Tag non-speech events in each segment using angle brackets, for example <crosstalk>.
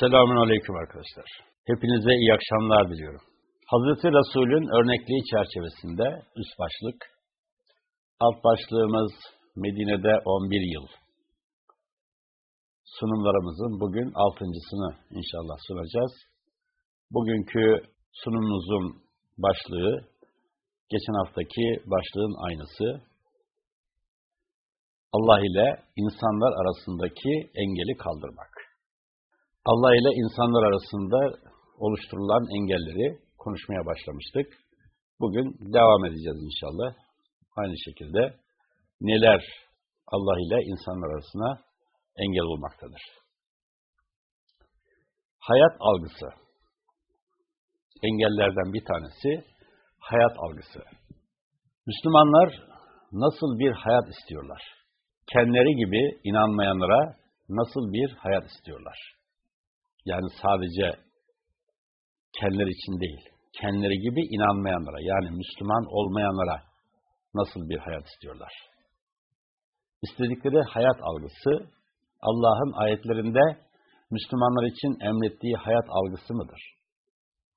Selamun Aleyküm arkadaşlar. Hepinize iyi akşamlar diliyorum. Hazreti Resul'ün örnekliği çerçevesinde üst başlık, alt başlığımız Medine'de 11 yıl. Sunumlarımızın bugün altıncısını inşallah sunacağız. Bugünkü sunumumuzun başlığı, geçen haftaki başlığın aynısı. Allah ile insanlar arasındaki engeli kaldırmak. Allah ile insanlar arasında oluşturulan engelleri konuşmaya başlamıştık. Bugün devam edeceğiz inşallah. Aynı şekilde neler Allah ile insanlar arasına engel olmaktadır. Hayat algısı. Engellerden bir tanesi hayat algısı. Müslümanlar nasıl bir hayat istiyorlar? Kendileri gibi inanmayanlara nasıl bir hayat istiyorlar? Yani sadece kendileri için değil, kendileri gibi inanmayanlara, yani Müslüman olmayanlara nasıl bir hayat istiyorlar? İstedikleri hayat algısı, Allah'ın ayetlerinde Müslümanlar için emrettiği hayat algısı mıdır?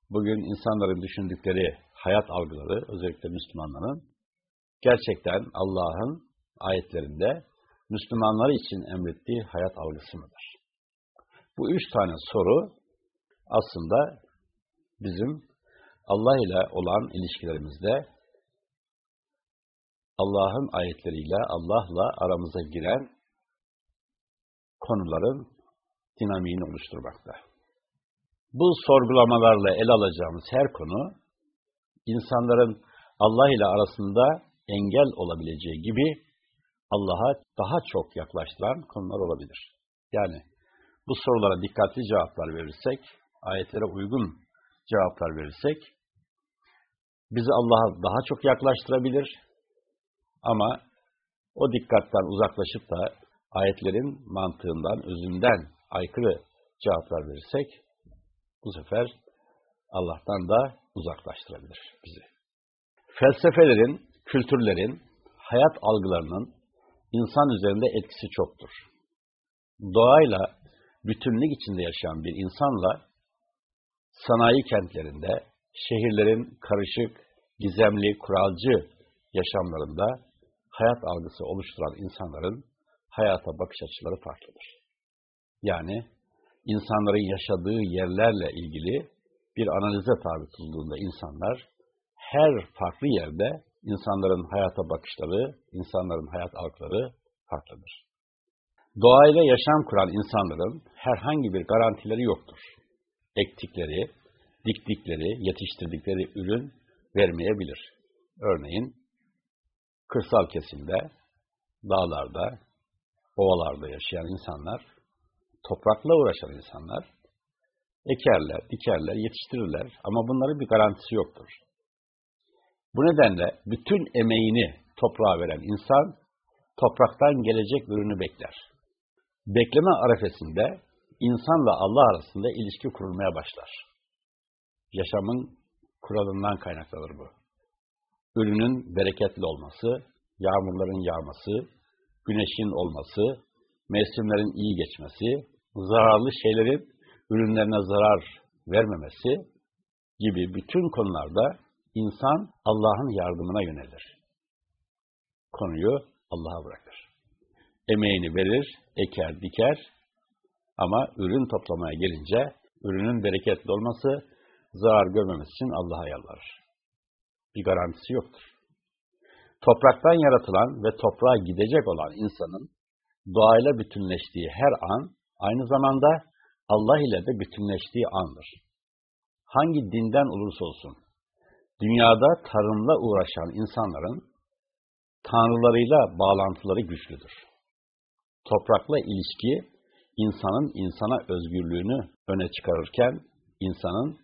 Bugün insanların düşündükleri hayat algıları, özellikle Müslümanların, gerçekten Allah'ın ayetlerinde Müslümanlar için emrettiği hayat algısı mıdır? Bu üç tane soru aslında bizim Allah ile olan ilişkilerimizde Allah'ın ayetleriyle Allah'la aramıza giren konuların dinamiğini oluşturmakta. Bu sorgulamalarla ele alacağımız her konu insanların Allah ile arasında engel olabileceği gibi Allah'a daha çok yaklaştıran konular olabilir. Yani bu sorulara dikkatli cevaplar verirsek, ayetlere uygun cevaplar verirsek, bizi Allah'a daha çok yaklaştırabilir ama o dikkatten uzaklaşıp da ayetlerin mantığından, özünden aykırı cevaplar verirsek, bu sefer Allah'tan da uzaklaştırabilir bizi. Felsefelerin, kültürlerin, hayat algılarının insan üzerinde etkisi çoktur. Doğayla bütünlük içinde yaşayan bir insanla sanayi kentlerinde, şehirlerin karışık, gizemli, kuralcı yaşamlarında hayat algısı oluşturan insanların hayata bakış açıları farklıdır. Yani insanların yaşadığı yerlerle ilgili bir analize tabi tutulduğunda insanlar her farklı yerde insanların hayata bakışları, insanların hayat algıları farklıdır. Doğayla yaşam kuran insanların herhangi bir garantileri yoktur. Ektikleri, diktikleri, yetiştirdikleri ürün vermeyebilir. Örneğin kırsal kesimde, dağlarda, ovalarda yaşayan insanlar, toprakla uğraşan insanlar, ekerler, dikerler, yetiştirirler ama bunların bir garantisi yoktur. Bu nedenle bütün emeğini toprağa veren insan, topraktan gelecek ürünü bekler. Bekleme arefesinde insanla Allah arasında ilişki kurulmaya başlar. Yaşamın kuralından kaynaklanır bu. Ürünün bereketli olması, yağmurların yağması, güneşin olması, mevsimlerin iyi geçmesi, zararlı şeylerin ürünlerine zarar vermemesi gibi bütün konularda insan Allah'ın yardımına yönelir. Konuyu Allah'a bırakır. Emeğini verir, eker, diker ama ürün toplamaya gelince ürünün bereketli olması, zarar görmemesi için Allah'a yalvarır. Bir garantisi yoktur. Topraktan yaratılan ve toprağa gidecek olan insanın doğayla bütünleştiği her an aynı zamanda Allah ile de bütünleştiği andır. Hangi dinden olursa olsun, dünyada tarımla uğraşan insanların tanrılarıyla bağlantıları güçlüdür. Toprakla ilişki, insanın insana özgürlüğünü öne çıkarırken, insanın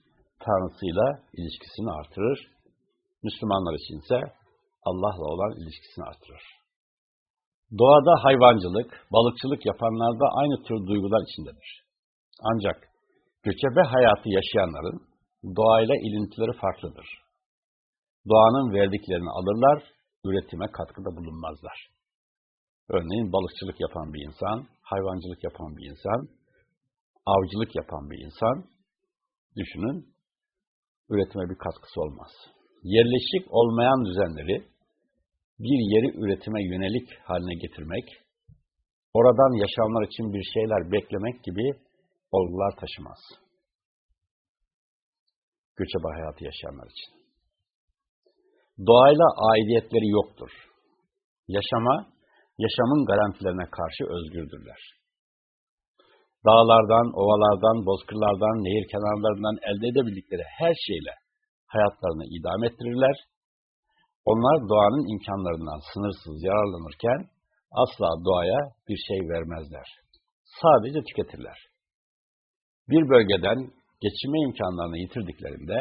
tanrısıyla ilişkisini artırır. Müslümanlar içinse Allah'la olan ilişkisini artırır. Doğada hayvancılık, balıkçılık yapanlar da aynı tür duygular içindedir. Ancak göçebe hayatı yaşayanların doğayla ilintileri farklıdır. Doğanın verdiklerini alırlar, üretime katkıda bulunmazlar. Örneğin balıkçılık yapan bir insan, hayvancılık yapan bir insan, avcılık yapan bir insan, düşünün, üretime bir katkısı olmaz. Yerleşik olmayan düzenleri bir yeri üretime yönelik haline getirmek, oradan yaşamlar için bir şeyler beklemek gibi olgular taşımaz. Göçebe hayatı yaşayanlar için. Doğayla aidiyetleri yoktur. Yaşama, yaşamın garantilerine karşı özgürdürler. Dağlardan, ovalardan, bozkırlardan, nehir kenarlarından elde edebildikleri her şeyle hayatlarını idam ettirirler. Onlar doğanın imkanlarından sınırsız yararlanırken asla doğaya bir şey vermezler. Sadece tüketirler. Bir bölgeden geçinme imkanlarını yitirdiklerinde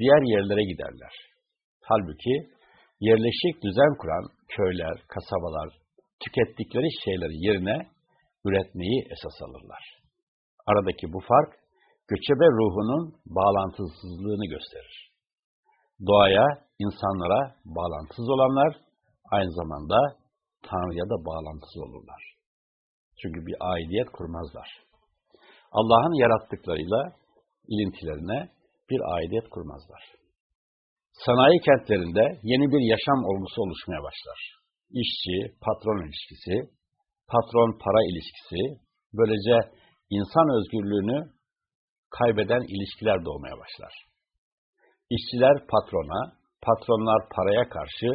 diğer yerlere giderler. Halbuki yerleşik düzen kuran köyler, kasabalar tükettikleri şeyleri yerine üretmeyi esas alırlar. Aradaki bu fark göçebe ruhunun bağlantısızlığını gösterir. Doğaya, insanlara bağlantısız olanlar aynı zamanda Tanrı'ya da bağlantısız olurlar. Çünkü bir aidiyet kurmazlar. Allah'ın yarattıklarıyla ilintilerine bir aidiyet kurmazlar. Sanayi kentlerinde yeni bir yaşam olgusu oluşmaya başlar. İşçi, patron ilişkisi, patron-para ilişkisi, böylece insan özgürlüğünü kaybeden ilişkiler doğmaya başlar. İşçiler patrona, patronlar paraya karşı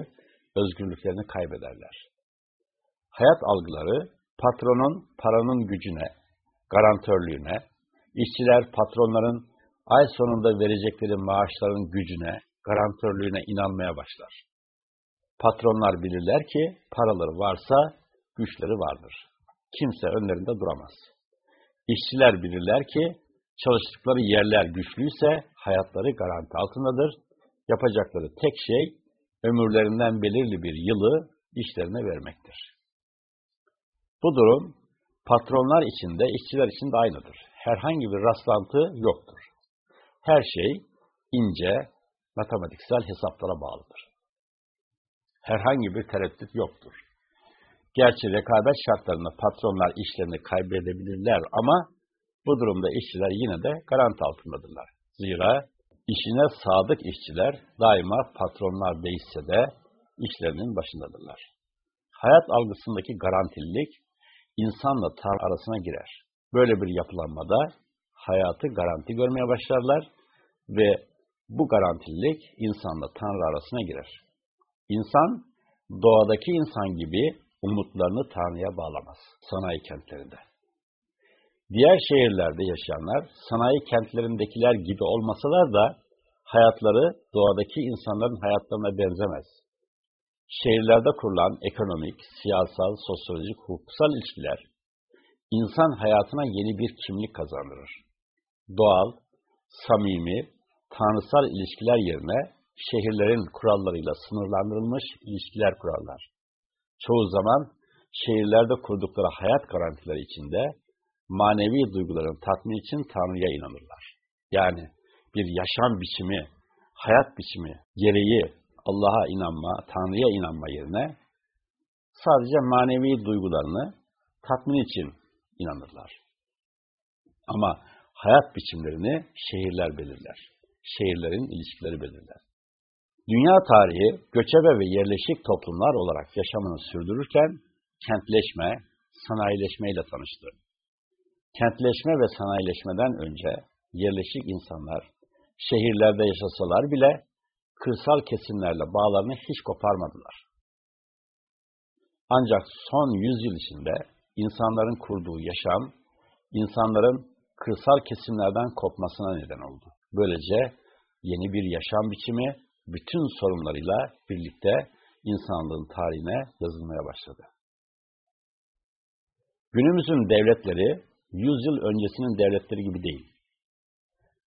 özgürlüklerini kaybederler. Hayat algıları patronun paranın gücüne, garantörlüğüne, işçiler patronların ay sonunda verecekleri maaşların gücüne, garantörlüğüne inanmaya başlar. Patronlar bilirler ki paraları varsa güçleri vardır. Kimse önlerinde duramaz. İşçiler bilirler ki çalıştıkları yerler güçlüyse hayatları garanti altındadır. Yapacakları tek şey ömürlerinden belirli bir yılı işlerine vermektir. Bu durum patronlar için de işçiler için de aynıdır. Herhangi bir rastlantı yoktur. Her şey ince, matematiksel hesaplara bağlıdır. Herhangi bir tereddüt yoktur. Gerçi rekabet şartlarında patronlar işlerini kaybedebilirler ama bu durumda işçiler yine de garanti altındadırlar. Zira işine sadık işçiler daima patronlar değişse de işlerinin başındadırlar. Hayat algısındaki garantililik insanla Tanrı arasına girer. Böyle bir yapılanmada hayatı garanti görmeye başlarlar ve bu garantililik insanla Tanrı arasına girer. İnsan, doğadaki insan gibi umutlarını Tanrı'ya bağlamaz sanayi kentlerinde. Diğer şehirlerde yaşayanlar sanayi kentlerindekiler gibi olmasalar da hayatları doğadaki insanların hayatlarına benzemez şehirlerde kurulan ekonomik, siyasal, sosyolojik, hukuksal ilişkiler insan hayatına yeni bir kimlik kazandırır. Doğal, samimi, tanrısal ilişkiler yerine şehirlerin kurallarıyla sınırlandırılmış ilişkiler kurarlar. Çoğu zaman şehirlerde kurdukları hayat garantileri içinde manevi duyguların tatmin için Tanrı'ya inanırlar. Yani bir yaşam biçimi, hayat biçimi gereği Allah'a inanma, Tanrı'ya inanma yerine sadece manevi duygularını tatmin için inanırlar. Ama hayat biçimlerini şehirler belirler. Şehirlerin ilişkileri belirler. Dünya tarihi göçebe ve yerleşik toplumlar olarak yaşamını sürdürürken kentleşme, sanayileşmeyle tanıştı. Kentleşme ve sanayileşmeden önce yerleşik insanlar şehirlerde yaşasalar bile kırsal kesimlerle bağlarını hiç koparmadılar. Ancak son yüzyıl içinde insanların kurduğu yaşam, insanların kırsal kesimlerden kopmasına neden oldu. Böylece yeni bir yaşam biçimi bütün sorunlarıyla birlikte insanlığın tarihine yazılmaya başladı. Günümüzün devletleri, yüzyıl öncesinin devletleri gibi değil.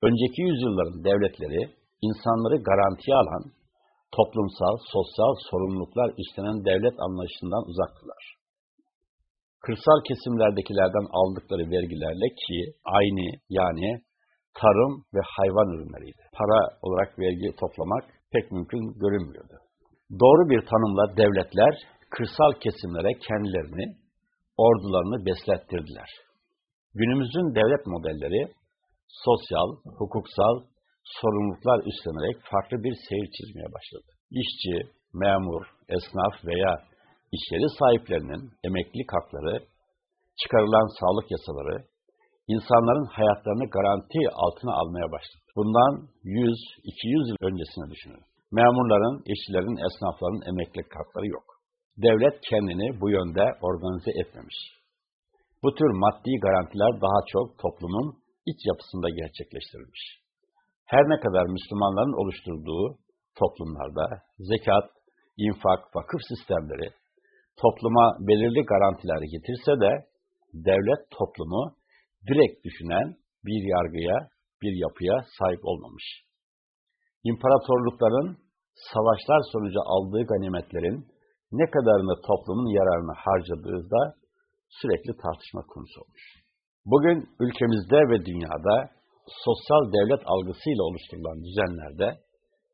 Önceki yüzyılların devletleri, insanları garantiye alan, toplumsal, sosyal sorumluluklar üstlenen devlet anlayışından uzaktılar. Kırsal kesimlerdekilerden aldıkları vergilerle ki aynı yani tarım ve hayvan ürünleriydi. Para olarak vergi toplamak pek mümkün görünmüyordu. Doğru bir tanımla devletler kırsal kesimlere kendilerini, ordularını beslettirdiler. Günümüzün devlet modelleri sosyal, hukuksal sorumluluklar üstlenerek farklı bir seyir çizmeye başladı. İşçi, memur, esnaf veya işyeri sahiplerinin emeklilik hakları, çıkarılan sağlık yasaları, insanların hayatlarını garanti altına almaya başladı. Bundan 100-200 yıl öncesine düşünün. Memurların, işçilerin, esnafların emeklilik hakları yok. Devlet kendini bu yönde organize etmemiş. Bu tür maddi garantiler daha çok toplumun iç yapısında gerçekleştirilmiş. Her ne kadar Müslümanların oluşturduğu toplumlarda zekat, infak, vakıf sistemleri topluma belirli garantiler getirse de devlet toplumu direkt düşünen bir yargıya, bir yapıya sahip olmamış. İmparatorlukların savaşlar sonucu aldığı ganimetlerin ne kadarını toplumun yararına harcadığı da sürekli tartışma konusu olmuş. Bugün ülkemizde ve dünyada sosyal devlet algısıyla oluşturulan düzenlerde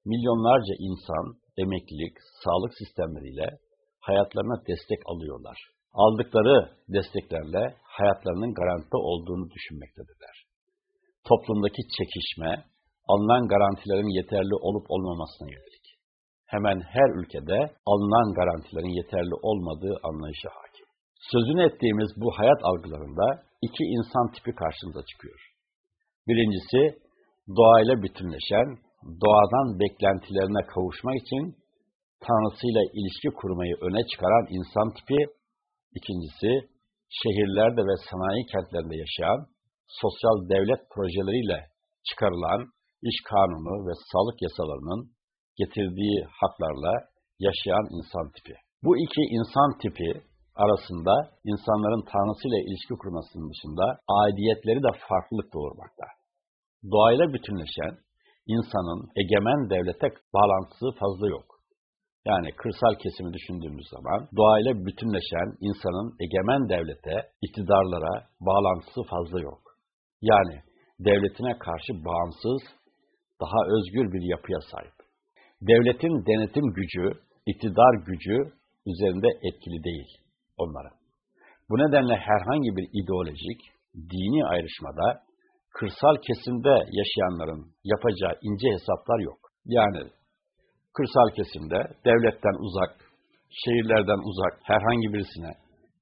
milyonlarca insan emeklilik, sağlık sistemleriyle hayatlarına destek alıyorlar. Aldıkları desteklerle hayatlarının garanti olduğunu düşünmektedirler. Toplumdaki çekişme, alınan garantilerin yeterli olup olmamasına yönelik. Hemen her ülkede alınan garantilerin yeterli olmadığı anlayışı hakim. Sözünü ettiğimiz bu hayat algılarında iki insan tipi karşımıza çıkıyor. Birincisi, doğayla bütünleşen, doğadan beklentilerine kavuşmak için Tanrısıyla ilişki kurmayı öne çıkaran insan tipi, ikincisi, şehirlerde ve sanayi kentlerinde yaşayan, sosyal devlet projeleriyle çıkarılan iş kanunu ve sağlık yasalarının getirdiği haklarla yaşayan insan tipi. Bu iki insan tipi arasında insanların Tanrısıyla ilişki kurmasının dışında aidiyetleri de farklılık doğurmakta. Doğayla bütünleşen insanın egemen devlete bağlantısı fazla yok. Yani kırsal kesimi düşündüğümüz zaman doğayla bütünleşen insanın egemen devlete, iktidarlara bağlantısı fazla yok. Yani devletine karşı bağımsız, daha özgür bir yapıya sahip. Devletin denetim gücü, iktidar gücü üzerinde etkili değil onlara. Bu nedenle herhangi bir ideolojik, dini ayrışmada kırsal kesimde yaşayanların yapacağı ince hesaplar yok. Yani kırsal kesimde devletten uzak, şehirlerden uzak herhangi birisine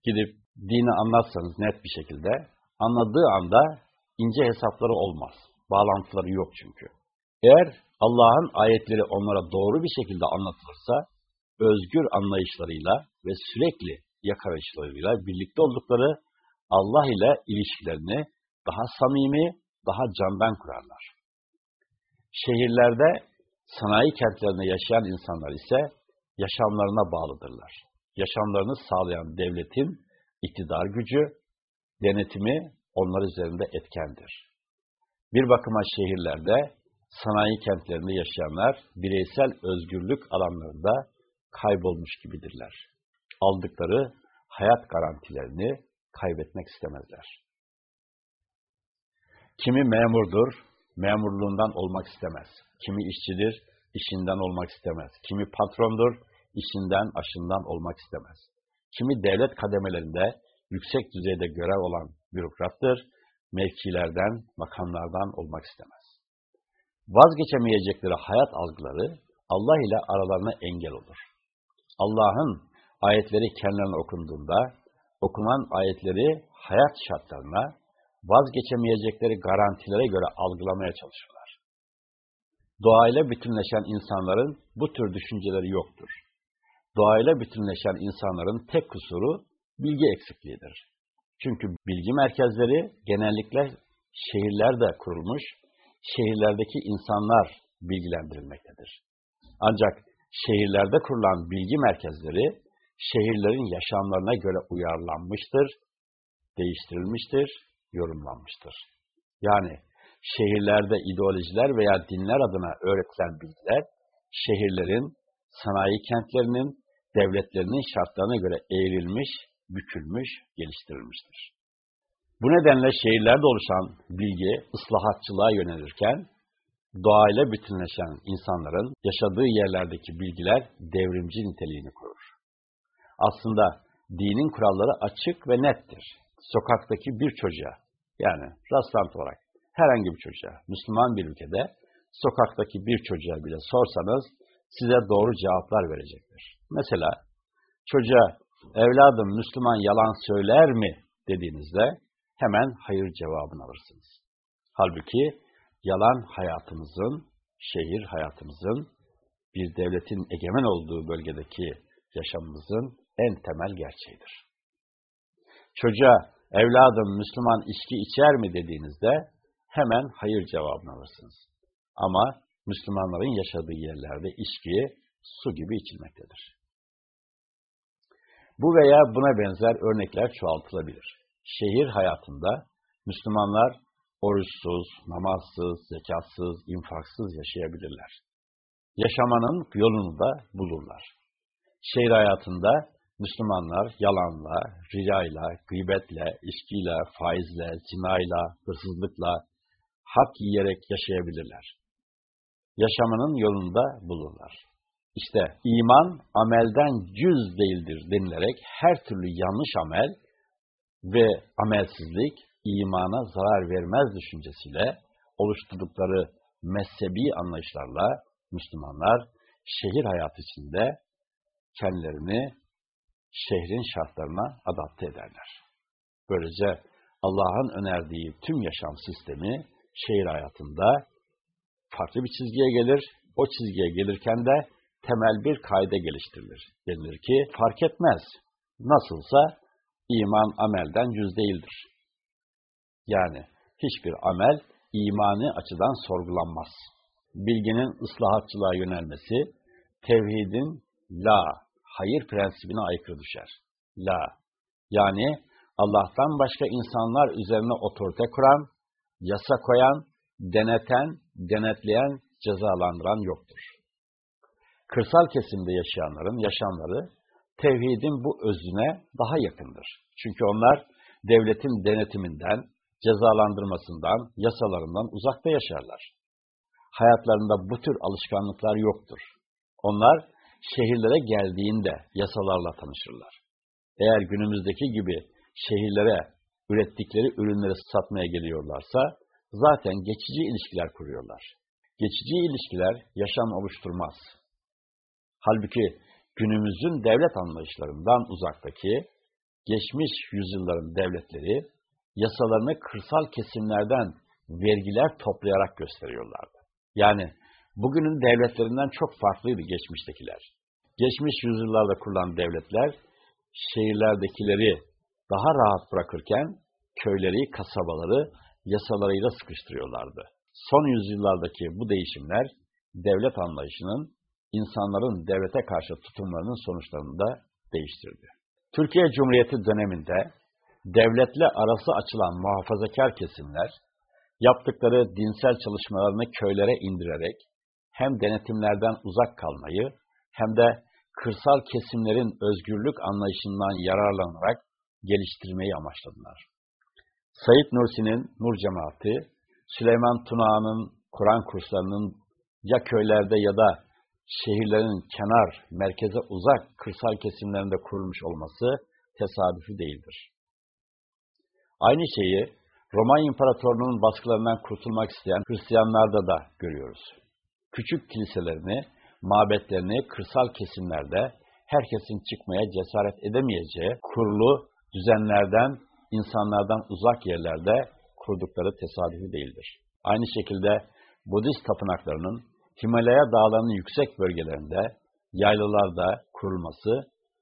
gidip dini anlatsanız net bir şekilde anladığı anda ince hesapları olmaz. Bağlantıları yok çünkü. Eğer Allah'ın ayetleri onlara doğru bir şekilde anlatılırsa özgür anlayışlarıyla ve sürekli yakarışlarıyla birlikte oldukları Allah ile ilişkilerini daha samimi, daha candan kurarlar. Şehirlerde, sanayi kentlerinde yaşayan insanlar ise yaşamlarına bağlıdırlar. Yaşamlarını sağlayan devletin iktidar gücü, denetimi onlar üzerinde etkendir. Bir bakıma şehirlerde, sanayi kentlerinde yaşayanlar bireysel özgürlük alanlarında kaybolmuş gibidirler. Aldıkları hayat garantilerini kaybetmek istemezler. Kimi memurdur, memurluğundan olmak istemez. Kimi işçidir, işinden olmak istemez. Kimi patrondur, işinden, aşından olmak istemez. Kimi devlet kademelerinde yüksek düzeyde görev olan bürokrattır, mevkilerden, makamlardan olmak istemez. Vazgeçemeyecekleri hayat algıları Allah ile aralarına engel olur. Allah'ın ayetleri kendilerine okunduğunda, okunan ayetleri hayat şartlarına, vazgeçemeyecekleri garantilere göre algılamaya çalışırlar. Doğayla bütünleşen insanların bu tür düşünceleri yoktur. Doğayla bütünleşen insanların tek kusuru bilgi eksikliğidir. Çünkü bilgi merkezleri genellikle şehirlerde kurulmuş, şehirlerdeki insanlar bilgilendirilmektedir. Ancak şehirlerde kurulan bilgi merkezleri şehirlerin yaşamlarına göre uyarlanmıştır, değiştirilmiştir, yorumlanmıştır. Yani şehirlerde ideolojiler veya dinler adına öğretilen bilgiler, şehirlerin, sanayi kentlerinin, devletlerinin şartlarına göre eğrilmiş, bükülmüş, geliştirilmiştir. Bu nedenle şehirlerde oluşan bilgi ıslahatçılığa yönelirken, doğayla bütünleşen insanların yaşadığı yerlerdeki bilgiler devrimci niteliğini korur. Aslında dinin kuralları açık ve nettir. Sokaktaki bir çocuğa Yani rastlantı olarak herhangi bir çocuğa, Müslüman bir ülkede sokaktaki bir çocuğa bile sorsanız size doğru cevaplar verecektir. Mesela çocuğa evladım Müslüman yalan söyler mi dediğinizde hemen hayır cevabını alırsınız. Halbuki yalan hayatımızın, şehir hayatımızın, bir devletin egemen olduğu bölgedeki yaşamımızın en temel gerçeğidir. Çocuğa evladım Müslüman içki içer mi dediğinizde hemen hayır cevabını alırsınız. Ama Müslümanların yaşadığı yerlerde içki su gibi içilmektedir. Bu veya buna benzer örnekler çoğaltılabilir. Şehir hayatında Müslümanlar oruçsuz, namazsız, zekatsız, infaksız yaşayabilirler. Yaşamanın yolunu da bulurlar. Şehir hayatında Müslümanlar yalanla, riyayla, gıybetle, içkiyle, faizle, zinayla, hırsızlıkla, hak yiyerek yaşayabilirler. Yaşamanın yolunda bulurlar. İşte iman amelden cüz değildir denilerek her türlü yanlış amel ve amelsizlik imana zarar vermez düşüncesiyle oluşturdukları mezhebi anlayışlarla Müslümanlar şehir hayatı içinde kendilerini şehrin şartlarına adapte ederler. Böylece Allah'ın önerdiği tüm yaşam sistemi şehir hayatında farklı bir çizgiye gelir. O çizgiye gelirken de temel bir kaide geliştirilir. Denilir ki fark etmez. Nasılsa iman amelden yüz değildir. Yani hiçbir amel imani açıdan sorgulanmaz. Bilginin ıslahatçılığa yönelmesi, tevhidin la, hayır prensibine aykırı düşer. La, yani Allah'tan başka insanlar üzerine otorite kuran, yasa koyan, deneten, denetleyen, cezalandıran yoktur. Kırsal kesimde yaşayanların yaşamları tevhidin bu özüne daha yakındır. Çünkü onlar devletin denetiminden, cezalandırmasından, yasalarından uzakta yaşarlar. Hayatlarında bu tür alışkanlıklar yoktur. Onlar şehirlere geldiğinde yasalarla tanışırlar. Eğer günümüzdeki gibi şehirlere ürettikleri ürünleri satmaya geliyorlarsa zaten geçici ilişkiler kuruyorlar. Geçici ilişkiler yaşam oluşturmaz. Halbuki günümüzün devlet anlayışlarından uzaktaki geçmiş yüzyılların devletleri yasalarını kırsal kesimlerden vergiler toplayarak gösteriyorlardı. Yani bugünün devletlerinden çok farklıydı geçmiştekiler. Geçmiş yüzyıllarda kurulan devletler şehirlerdekileri daha rahat bırakırken köyleri, kasabaları yasalarıyla sıkıştırıyorlardı. Son yüzyıllardaki bu değişimler devlet anlayışının insanların devlete karşı tutumlarının sonuçlarını da değiştirdi. Türkiye Cumhuriyeti döneminde devletle arası açılan muhafazakar kesimler yaptıkları dinsel çalışmalarını köylere indirerek hem denetimlerden uzak kalmayı hem de kırsal kesimlerin özgürlük anlayışından yararlanarak geliştirmeyi amaçladılar. Said Nursi'nin Nur Cemaati, Süleyman Tuna'nın Kur'an kurslarının ya köylerde ya da şehirlerin kenar, merkeze uzak kırsal kesimlerinde kurulmuş olması tesadüfi değildir. Aynı şeyi Roma İmparatorluğu'nun baskılarından kurtulmak isteyen Hristiyanlarda da görüyoruz. Küçük kiliselerini, mabetlerini kırsal kesimlerde herkesin çıkmaya cesaret edemeyeceği kurulu düzenlerden, insanlardan uzak yerlerde kurdukları tesadüfi değildir. Aynı şekilde Budist tapınaklarının Himalaya dağlarının yüksek bölgelerinde, yaylalarda kurulması,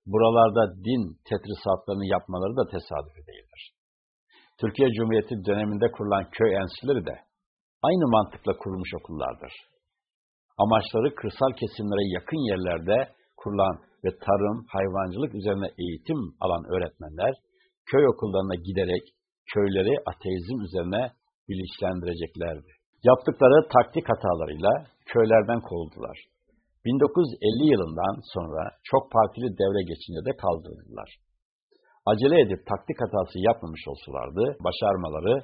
buralarda din tetrisatlarını yapmaları da tesadüfi değildir. Türkiye Cumhuriyeti döneminde kurulan köy enstitüleri de aynı mantıkla kurulmuş okullardır. Amaçları kırsal kesimlere yakın yerlerde kurulan ve tarım, hayvancılık üzerine eğitim alan öğretmenler, köy okullarına giderek köyleri ateizm üzerine bilinçlendireceklerdi. Yaptıkları taktik hatalarıyla köylerden kovuldular. 1950 yılından sonra çok partili devre geçince de kaldırıldılar. Acele edip taktik hatası yapmamış olsalardı başarmaları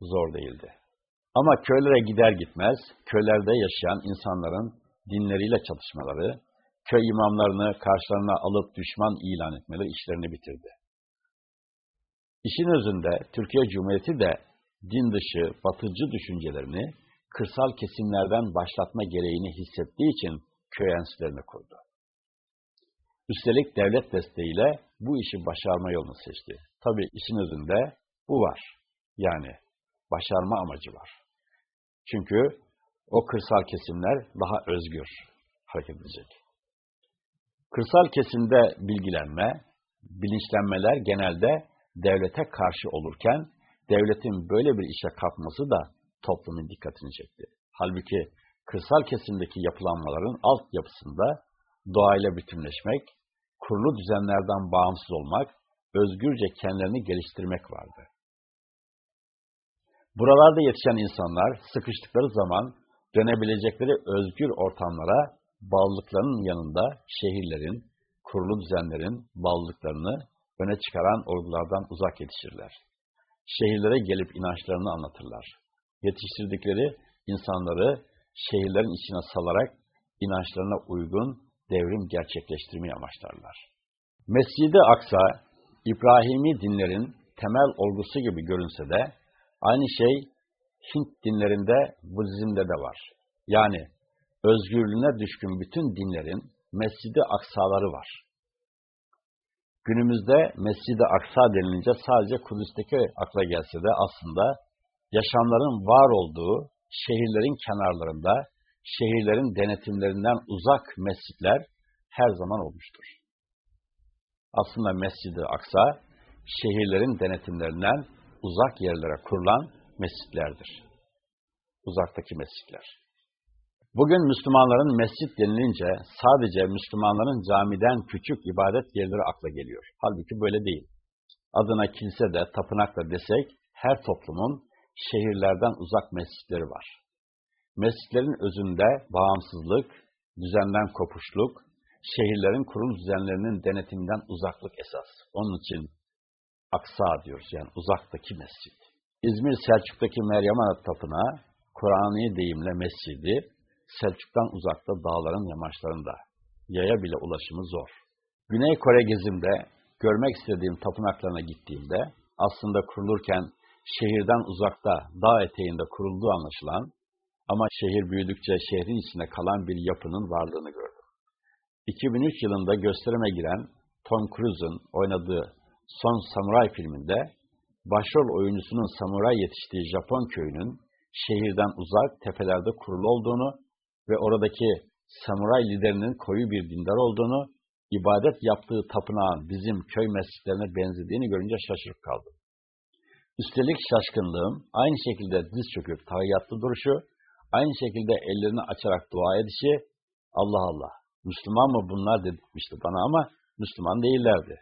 zor değildi. Ama köylere gider gitmez, köylerde yaşayan insanların dinleriyle çatışmaları, köy imamlarını karşılarına alıp düşman ilan etmeleri işlerini bitirdi. İşin özünde Türkiye Cumhuriyeti de din dışı, batıcı düşüncelerini kırsal kesimlerden başlatma gereğini hissettiği için köy enstitülerini kurdu. Üstelik devlet desteğiyle bu işi başarma yolunu seçti. Tabi işin özünde bu var. Yani başarma amacı var. Çünkü o kırsal kesimler daha özgür hareket edecek. Kırsal kesimde bilgilenme, bilinçlenmeler genelde devlete karşı olurken, devletin böyle bir işe kalkması da toplumun dikkatini çekti. Halbuki kırsal kesimdeki yapılanmaların altyapısında doğayla bütünleşmek, kurulu düzenlerden bağımsız olmak, özgürce kendilerini geliştirmek vardı. Buralarda yetişen insanlar sıkıştıkları zaman dönebilecekleri özgür ortamlara bağlılıklarının yanında şehirlerin, kurulu düzenlerin bağlılıklarını öne çıkaran olgulardan uzak yetişirler. Şehirlere gelip inançlarını anlatırlar. Yetiştirdikleri insanları şehirlerin içine salarak inançlarına uygun devrim gerçekleştirmeyi amaçlarlar. Mescid-i Aksa, İbrahimi dinlerin temel olgusu gibi görünse de, aynı şey Hint dinlerinde, Budizm'de de var. Yani özgürlüğüne düşkün bütün dinlerin Mescid-i Aksaları var. Günümüzde Mescid-i Aksa denilince sadece Kudüs'teki akla gelse de aslında yaşamların var olduğu şehirlerin kenarlarında, şehirlerin denetimlerinden uzak mescitler her zaman olmuştur. Aslında Mescid-i Aksa, şehirlerin denetimlerinden uzak yerlere kurulan mescitlerdir. Uzaktaki mescitler. Bugün Müslümanların mescit denilince sadece Müslümanların camiden küçük ibadet yerleri akla geliyor. Halbuki böyle değil. Adına kilise de, tapınak da desek her toplumun şehirlerden uzak mescitleri var. Mescitlerin özünde bağımsızlık, düzenden kopuşluk, şehirlerin kurul düzenlerinin denetiminden uzaklık esas. Onun için Aksa diyoruz yani uzaktaki mescid. İzmir Selçuk'taki Meryem Ana Tapınağı, Kur'an'ı deyimle mescidi, Selçuk'tan uzakta dağların yamaçlarında. Yaya bile ulaşımı zor. Güney Kore gezimde görmek istediğim tapınaklarına gittiğimde aslında kurulurken şehirden uzakta, dağ eteğinde kurulduğu anlaşılan ama şehir büyüdükçe şehrin içinde kalan bir yapının varlığını gördüm. 2003 yılında gösterime giren Tom Cruise'un oynadığı Son Samuray filminde başrol oyuncusunun samuray yetiştiği Japon köyünün şehirden uzak tepelerde kurulu olduğunu ve oradaki samuray liderinin koyu bir dindar olduğunu, ibadet yaptığı tapınağın bizim köy mescitlerine benzediğini görünce şaşırıp kaldım. Üstelik şaşkınlığım aynı şekilde diz çöküp tahiyyatlı duruşu, aynı şekilde ellerini açarak dua edişi, Allah Allah, Müslüman mı bunlar dedirtmişti bana ama Müslüman değillerdi.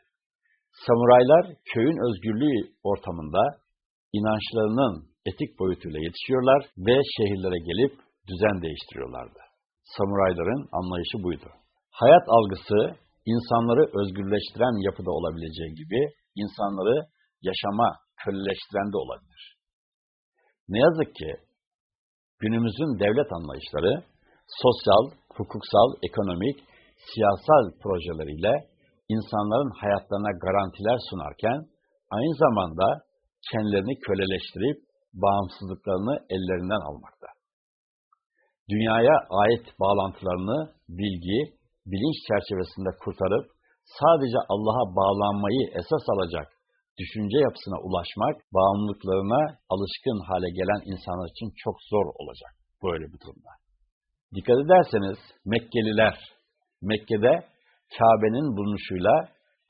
Samuraylar köyün özgürlüğü ortamında inançlarının etik boyutuyla yetişiyorlar ve şehirlere gelip düzen değiştiriyorlardı. Samurayların anlayışı buydu. Hayat algısı insanları özgürleştiren yapıda olabileceği gibi insanları yaşama köleleştiren de olabilir. Ne yazık ki günümüzün devlet anlayışları sosyal, hukuksal, ekonomik, siyasal projeleriyle insanların hayatlarına garantiler sunarken aynı zamanda kendilerini köleleştirip bağımsızlıklarını ellerinden almakta. Dünyaya ait bağlantılarını bilgi, bilinç çerçevesinde kurtarıp sadece Allah'a bağlanmayı esas alacak düşünce yapısına ulaşmak, bağımlılıklarına alışkın hale gelen insanlar için çok zor olacak böyle bir durumda. Dikkat ederseniz Mekkeliler, Mekke'de Kabe'nin bulunuşuyla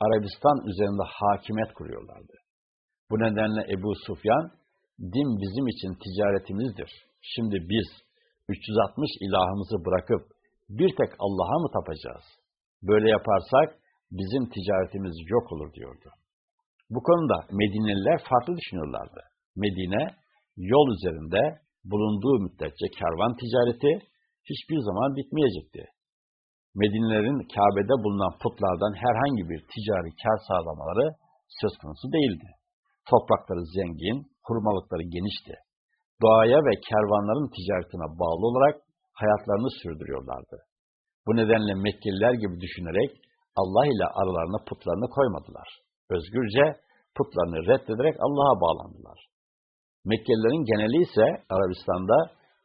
Arabistan üzerinde hakimiyet kuruyorlardı. Bu nedenle Ebu Sufyan, din bizim için ticaretimizdir. Şimdi biz 360 ilahımızı bırakıp bir tek Allah'a mı tapacağız? Böyle yaparsak bizim ticaretimiz yok olur diyordu. Bu konuda Medineliler farklı düşünüyorlardı. Medine, yol üzerinde bulunduğu müddetçe kervan ticareti hiçbir zaman bitmeyecekti. Medinelerin Kabe'de bulunan putlardan herhangi bir ticari kar sağlamaları söz konusu değildi. Toprakları zengin, hurmalıkları genişti. Doğaya ve kervanların ticaretine bağlı olarak hayatlarını sürdürüyorlardı. Bu nedenle Mekkeliler gibi düşünerek Allah ile aralarına putlarını koymadılar özgürce putlarını reddederek Allah'a bağlandılar. Mekkelilerin geneli ise Arabistan'da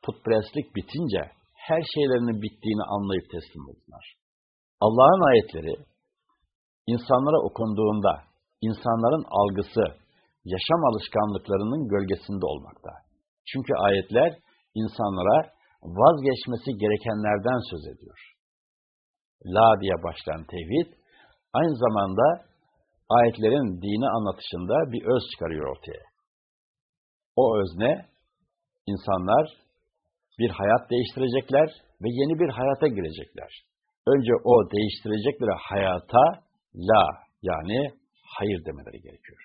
putperestlik bitince her şeylerinin bittiğini anlayıp teslim oldular. Allah'ın ayetleri insanlara okunduğunda insanların algısı yaşam alışkanlıklarının gölgesinde olmakta. Çünkü ayetler insanlara vazgeçmesi gerekenlerden söz ediyor. La diye başlayan tevhid aynı zamanda ayetlerin dini anlatışında bir öz çıkarıyor ortaya. O öz ne? İnsanlar bir hayat değiştirecekler ve yeni bir hayata girecekler. Önce o değiştirecekleri hayata la yani hayır demeleri gerekiyor.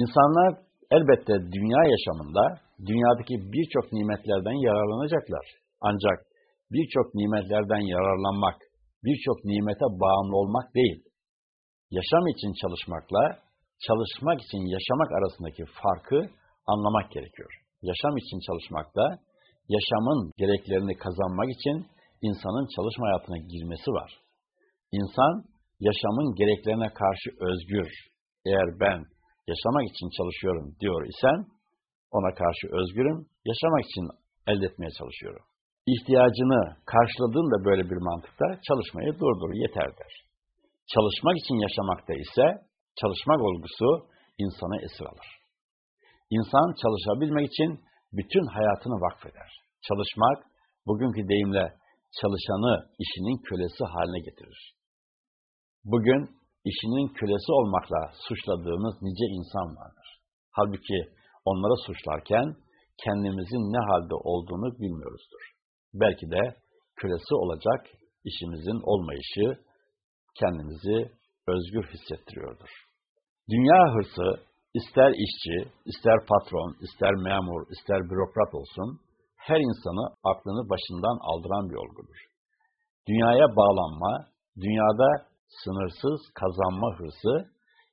İnsanlar elbette dünya yaşamında dünyadaki birçok nimetlerden yararlanacaklar. Ancak birçok nimetlerden yararlanmak, birçok nimete bağımlı olmak değil. Yaşam için çalışmakla, çalışmak için yaşamak arasındaki farkı anlamak gerekiyor. Yaşam için çalışmakta, yaşamın gereklerini kazanmak için insanın çalışma hayatına girmesi var. İnsan, yaşamın gereklerine karşı özgür. Eğer ben yaşamak için çalışıyorum diyor isen, ona karşı özgürüm, yaşamak için elde etmeye çalışıyorum. İhtiyacını karşıladığında böyle bir mantıkta çalışmayı durdur, yeter der. Çalışmak için yaşamakta ise çalışmak olgusu insanı esir alır. İnsan çalışabilmek için bütün hayatını vakfeder. Çalışmak, bugünkü deyimle çalışanı işinin kölesi haline getirir. Bugün işinin kölesi olmakla suçladığımız nice insan vardır. Halbuki onları suçlarken kendimizin ne halde olduğunu bilmiyoruzdur. Belki de kölesi olacak işimizin olmayışı kendimizi özgür hissettiriyordur. Dünya hırsı ister işçi, ister patron, ister memur, ister bürokrat olsun, her insanı aklını başından aldıran bir olgudur. Dünyaya bağlanma, dünyada sınırsız kazanma hırsı,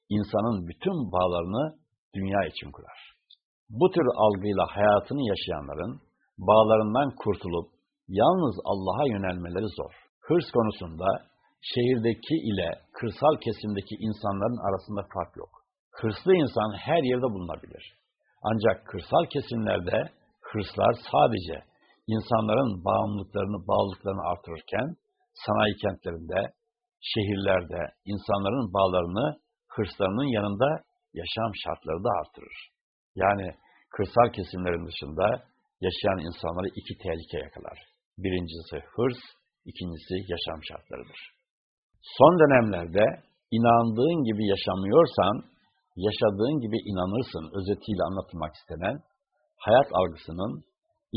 insanın bütün bağlarını dünya için kurar. Bu tür algıyla hayatını yaşayanların, bağlarından kurtulup, yalnız Allah'a yönelmeleri zor. Hırs konusunda, şehirdeki ile kırsal kesimdeki insanların arasında fark yok. Hırslı insan her yerde bulunabilir. Ancak kırsal kesimlerde hırslar sadece insanların bağımlılıklarını, bağlılıklarını artırırken, sanayi kentlerinde, şehirlerde insanların bağlarını, hırslarının yanında yaşam şartları da artırır. Yani kırsal kesimlerin dışında yaşayan insanları iki tehlike yakalar. Birincisi hırs, ikincisi yaşam şartlarıdır. Son dönemlerde inandığın gibi yaşamıyorsan, yaşadığın gibi inanırsın özetiyle anlatılmak istenen hayat algısının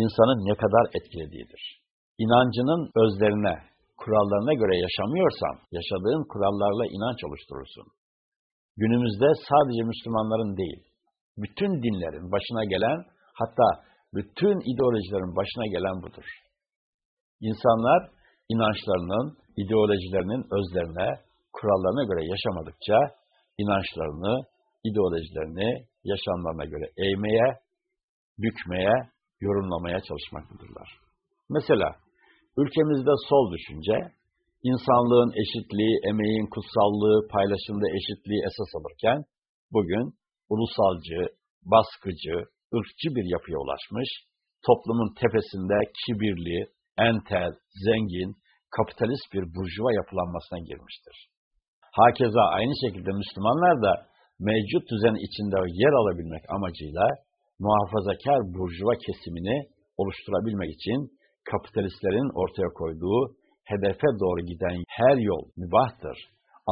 insanı ne kadar etkilediğidir. İnancının özlerine, kurallarına göre yaşamıyorsan, yaşadığın kurallarla inanç oluşturursun. Günümüzde sadece Müslümanların değil, bütün dinlerin başına gelen, hatta bütün ideolojilerin başına gelen budur. İnsanlar inançlarının, ideolojilerinin özlerine, kurallarına göre yaşamadıkça, inançlarını, ideolojilerini yaşamlarına göre eğmeye, bükmeye, yorumlamaya çalışmaktadırlar. Mesela, ülkemizde sol düşünce, insanlığın eşitliği, emeğin kutsallığı, paylaşımda eşitliği esas alırken, bugün ulusalcı, baskıcı, ırkçı bir yapıya ulaşmış, toplumun tepesinde kibirli, entel, zengin, kapitalist bir burjuva yapılanmasına girmiştir. Hakeza aynı şekilde Müslümanlar da mevcut düzen içinde yer alabilmek amacıyla muhafazakar burjuva kesimini oluşturabilmek için kapitalistlerin ortaya koyduğu hedefe doğru giden her yol mübahtır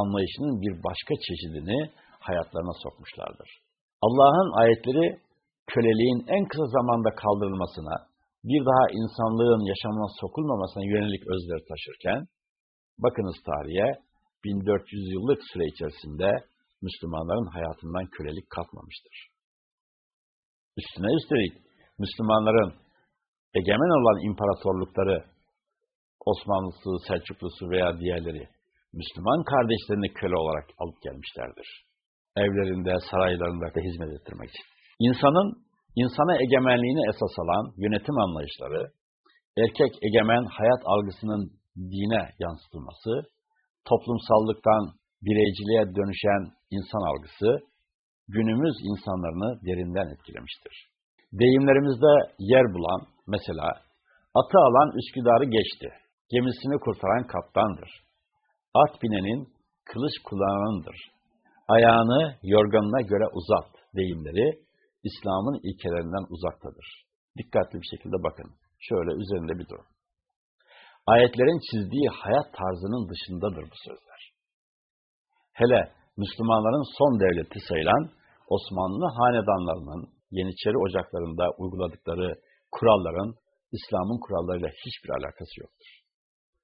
anlayışının bir başka çeşidini hayatlarına sokmuşlardır. Allah'ın ayetleri köleliğin en kısa zamanda kaldırılmasına, bir daha insanlığın yaşamına sokulmamasına yönelik özleri taşırken, bakınız tarihe, 1400 yıllık süre içerisinde Müslümanların hayatından kölelik kalkmamıştır. Üstüne üstelik Müslümanların egemen olan imparatorlukları, Osmanlısı, Selçuklusu veya diğerleri, Müslüman kardeşlerini köle olarak alıp gelmişlerdir. Evlerinde, saraylarında da hizmet ettirmek için. İnsanın, insana egemenliğini esas alan yönetim anlayışları, erkek egemen hayat algısının dine yansıtılması, toplumsallıktan bireyciliğe dönüşen insan algısı, günümüz insanlarını derinden etkilemiştir. Deyimlerimizde yer bulan, mesela atı alan Üsküdar'ı geçti, gemisini kurtaran kaptandır. At binenin kılıç kullananındır. Ayağını yorganına göre uzat deyimleri İslam'ın ilkelerinden uzaktadır. Dikkatli bir şekilde bakın. Şöyle üzerinde bir durum. Ayetlerin çizdiği hayat tarzının dışındadır bu sözler. Hele Müslümanların son devleti sayılan Osmanlı hanedanlarının Yeniçeri ocaklarında uyguladıkları kuralların İslam'ın kurallarıyla hiçbir alakası yoktur.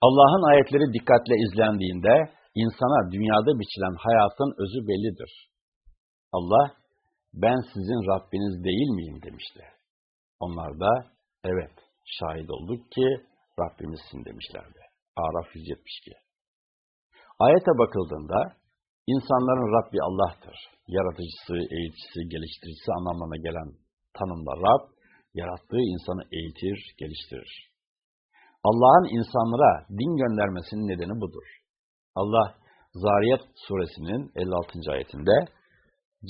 Allah'ın ayetleri dikkatle izlendiğinde insana dünyada biçilen hayatın özü bellidir. Allah, ben sizin Rabbiniz değil miyim demişti. Onlar da, evet, şahit olduk ki Rabbimizsin demişlerdi. Araf 172. Ayete bakıldığında, insanların Rabbi Allah'tır. Yaratıcısı, eğiticisi, geliştiricisi anlamına gelen tanımla Rab, yarattığı insanı eğitir, geliştirir. Allah'ın insanlara din göndermesinin nedeni budur. Allah, Zariyat suresinin 56. ayetinde,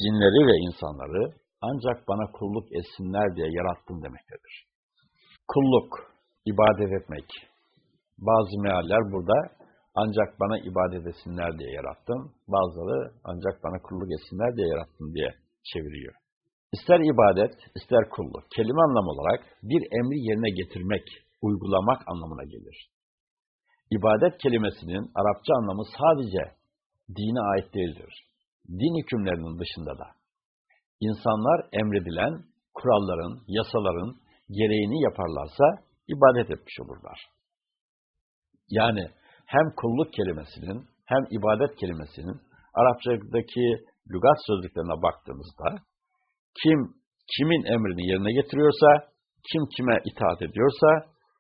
cinleri ve insanları ancak bana kulluk etsinler diye yarattım demektedir. Kulluk, ibadet etmek. Bazı mealler burada ancak bana ibadet etsinler diye yarattım, bazıları ancak bana kulluk etsinler diye yarattım diye çeviriyor. İster ibadet, ister kulluk, kelime anlamı olarak bir emri yerine getirmek, uygulamak anlamına gelir. İbadet kelimesinin Arapça anlamı sadece dine ait değildir. Din hükümlerinin dışında da. İnsanlar emredilen kuralların, yasaların gereğini yaparlarsa ibadet etmiş olurlar. Yani hem kulluk kelimesinin hem ibadet kelimesinin Arapçadaki lügat sözlüklerine baktığımızda kim kimin emrini yerine getiriyorsa, kim kime itaat ediyorsa,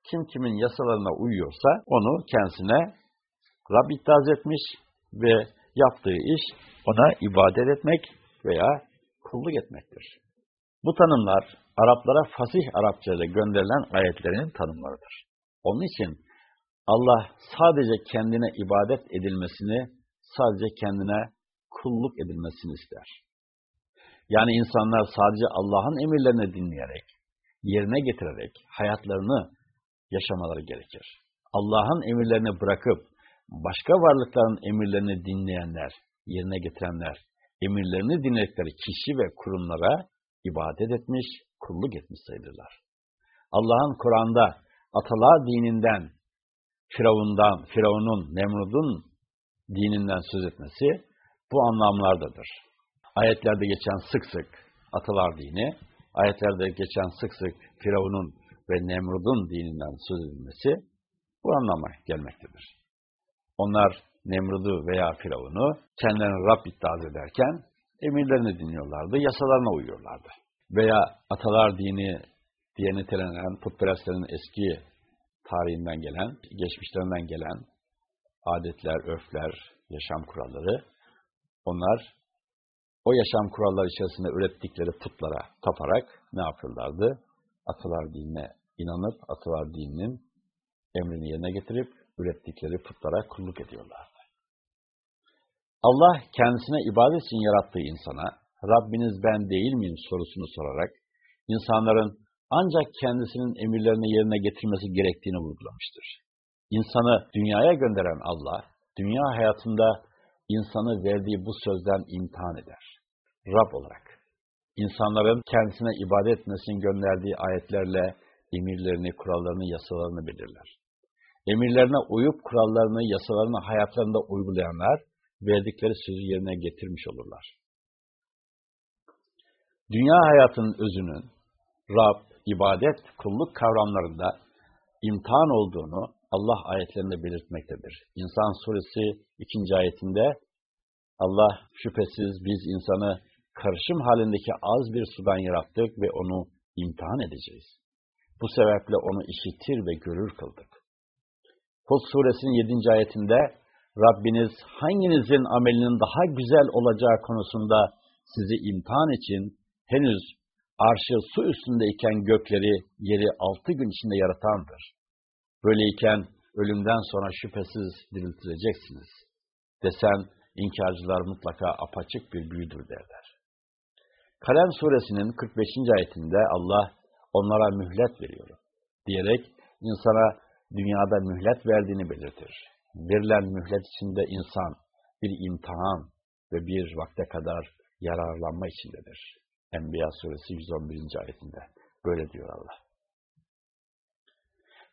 kim kimin yasalarına uyuyorsa onu kendisine Rab ittaz etmiş ve yaptığı iş ona ibadet etmek veya kulluk etmektir. Bu tanımlar Araplara fasih Arapça ile gönderilen ayetlerin tanımlarıdır. Onun için Allah sadece kendine ibadet edilmesini, sadece kendine kulluk edilmesini ister. Yani insanlar sadece Allah'ın emirlerini dinleyerek, yerine getirerek hayatlarını yaşamaları gerekir. Allah'ın emirlerini bırakıp başka varlıkların emirlerini dinleyenler, yerine getirenler, emirlerini dinledikleri kişi ve kurumlara ibadet etmiş, kulluk etmiş sayılırlar. Allah'ın Kur'an'da atalar dininden, Firavundan, Firavun'un, Nemrud'un dininden söz etmesi bu anlamlardadır. Ayetlerde geçen sık sık atalar dini, ayetlerde geçen sık sık Firavun'un ve Nemrud'un dininden söz edilmesi bu anlama gelmektedir. Onlar Nemrud'u veya Firavun'u kendilerini Rab iddia ederken emirlerini dinliyorlardı, yasalarına uyuyorlardı. Veya atalar dini diye nitelenen putperestlerin eski tarihinden gelen, geçmişlerinden gelen adetler, örfler, yaşam kuralları, onlar o yaşam kuralları içerisinde ürettikleri putlara taparak ne yapıyorlardı? Atalar dinine inanıp, atalar dininin emrini yerine getirip, ürettikleri putlara kulluk ediyorlardı. Allah kendisine ibadet için yarattığı insana, Rabbiniz ben değil miyim sorusunu sorarak, insanların ancak kendisinin emirlerini yerine getirmesi gerektiğini vurgulamıştır. İnsanı dünyaya gönderen Allah, dünya hayatında insanı verdiği bu sözden imtihan eder. Rab olarak. İnsanların kendisine ibadet etmesini gönderdiği ayetlerle emirlerini, kurallarını, yasalarını belirler. Emirlerine uyup kurallarını, yasalarını hayatlarında uygulayanlar, verdikleri sözü yerine getirmiş olurlar. Dünya hayatının özünün Rab, ibadet, kulluk kavramlarında imtihan olduğunu Allah ayetlerinde belirtmektedir. İnsan suresi ikinci ayetinde Allah şüphesiz biz insanı karışım halindeki az bir sudan yarattık ve onu imtihan edeceğiz. Bu sebeple onu işitir ve görür kıldık. Hud suresinin 7. ayetinde Rabbiniz hanginizin amelinin daha güzel olacağı konusunda sizi imtihan için henüz arşı su üstündeyken gökleri, yeri altı gün içinde yaratandır. Böyleyken ölümden sonra şüphesiz diriltileceksiniz. Desen inkarcılar mutlaka apaçık bir büyüdür derler. Kalem suresinin 45. ayetinde Allah onlara mühlet veriyor diyerek insana dünyada mühlet verdiğini belirtir. Verilen mühlet içinde insan bir imtihan ve bir vakte kadar yararlanma içindedir. Enbiya suresi 111. ayetinde böyle diyor Allah.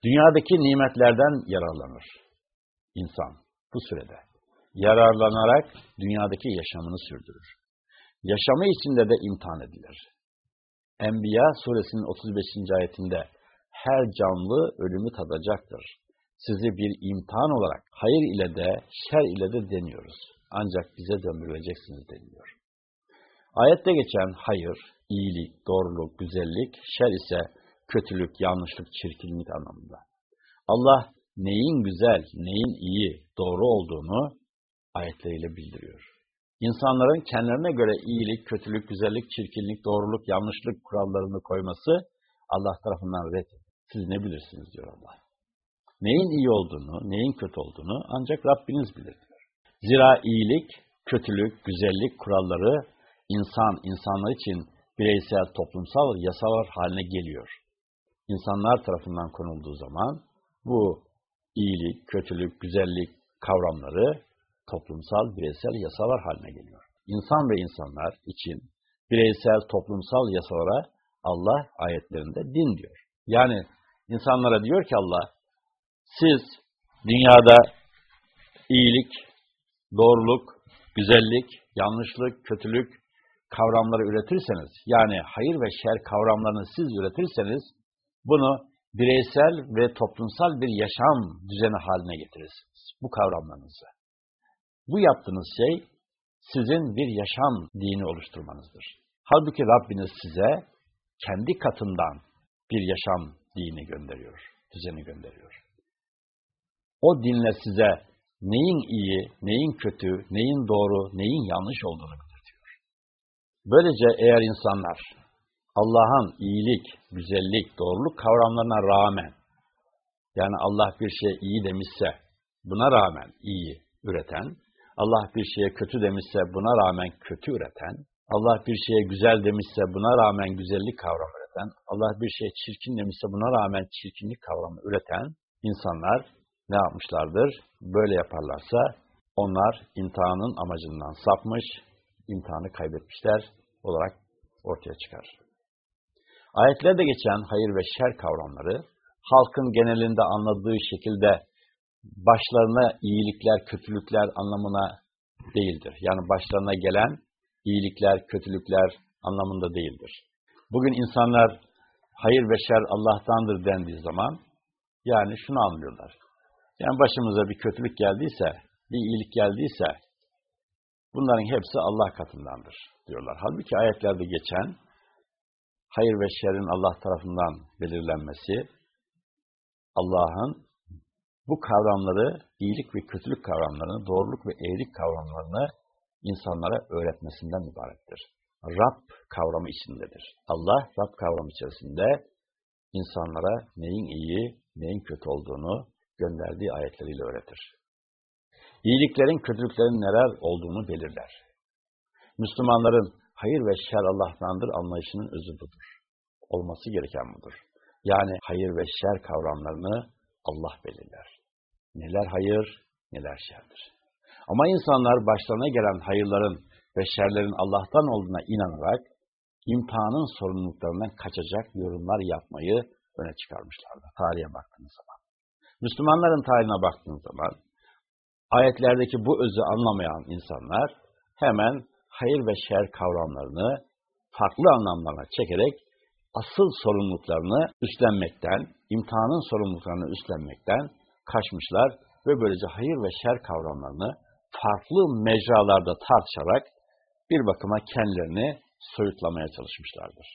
Dünyadaki nimetlerden yararlanır insan bu sürede. Yararlanarak dünyadaki yaşamını sürdürür. Yaşamı içinde de imtihan edilir. Enbiya suresinin 35. ayetinde her canlı ölümü tadacaktır. Sizi bir imtihan olarak hayır ile de şer ile de deniyoruz. Ancak bize döndürüleceksiniz deniliyor. Ayette geçen hayır, iyilik, doğruluk, güzellik, şer ise kötülük, yanlışlık, çirkinlik anlamında. Allah neyin güzel, neyin iyi, doğru olduğunu ayetleriyle bildiriyor. İnsanların kendilerine göre iyilik, kötülük, güzellik, çirkinlik, doğruluk, yanlışlık kurallarını koyması Allah tarafından red. Siz ne bilirsiniz diyor Allah. Neyin iyi olduğunu, neyin kötü olduğunu ancak Rabbiniz bilir diyor. Zira iyilik, kötülük, güzellik kuralları insan, insanlar için bireysel, toplumsal yasalar haline geliyor. İnsanlar tarafından konulduğu zaman bu iyilik, kötülük, güzellik kavramları toplumsal, bireysel yasalar haline geliyor. İnsan ve insanlar için bireysel, toplumsal yasalara Allah ayetlerinde din diyor. Yani insanlara diyor ki Allah, siz dünyada iyilik, doğruluk, güzellik, yanlışlık, kötülük kavramları üretirseniz, yani hayır ve şer kavramlarını siz üretirseniz, bunu bireysel ve toplumsal bir yaşam düzeni haline getirirsiniz. Bu kavramlarınızı. Bu yaptığınız şey sizin bir yaşam dini oluşturmanızdır. Halbuki Rabbiniz size kendi katından bir yaşam dini gönderiyor, düzeni gönderiyor. O dinle size neyin iyi, neyin kötü, neyin doğru, neyin yanlış olduğunu. Böylece eğer insanlar Allah'ın iyilik, güzellik, doğruluk kavramlarına rağmen, yani Allah bir şey iyi demişse, buna rağmen iyi üreten, Allah bir şeye kötü demişse buna rağmen kötü üreten, Allah bir şeye güzel demişse buna rağmen güzellik kavramı üreten, Allah bir şeye çirkin demişse buna rağmen çirkinlik kavramı üreten insanlar ne yapmışlardır? Böyle yaparlarsa onlar imtihanın amacından sapmış, imtihanı kaybetmişler olarak ortaya çıkar. Ayetlerde geçen hayır ve şer kavramları halkın genelinde anladığı şekilde başlarına iyilikler, kötülükler anlamına değildir. Yani başlarına gelen iyilikler, kötülükler anlamında değildir. Bugün insanlar hayır ve şer Allah'tandır dendiği zaman yani şunu anlıyorlar. Yani başımıza bir kötülük geldiyse, bir iyilik geldiyse bunların hepsi Allah katındandır diyorlar. Halbuki ayetlerde geçen hayır ve şerrin Allah tarafından belirlenmesi, Allah'ın bu kavramları, iyilik ve kötülük kavramlarını, doğruluk ve eğrilik kavramlarını insanlara öğretmesinden ibarettir. Rab kavramı içindedir. Allah Rab kavramı içerisinde insanlara neyin iyi, neyin kötü olduğunu gönderdiği ayetleriyle öğretir. İyiliklerin, kötülüklerin neler olduğunu belirler. Müslümanların hayır ve şer Allah'tandır anlayışının özü budur. Olması gereken budur. Yani hayır ve şer kavramlarını Allah belirler. Neler hayır, neler şerdir. Ama insanlar başlarına gelen hayırların ve şerlerin Allah'tan olduğuna inanarak imtihanın sorumluluklarından kaçacak yorumlar yapmayı öne çıkarmışlardı. Tarihe baktığınız zaman. Müslümanların tarihine baktığınız zaman ayetlerdeki bu özü anlamayan insanlar hemen hayır ve şer kavramlarını farklı anlamlarına çekerek asıl sorumluluklarını üstlenmekten, imtihanın sorumluluklarını üstlenmekten kaçmışlar ve böylece hayır ve şer kavramlarını farklı mecralarda tartışarak bir bakıma kendilerini soyutlamaya çalışmışlardır.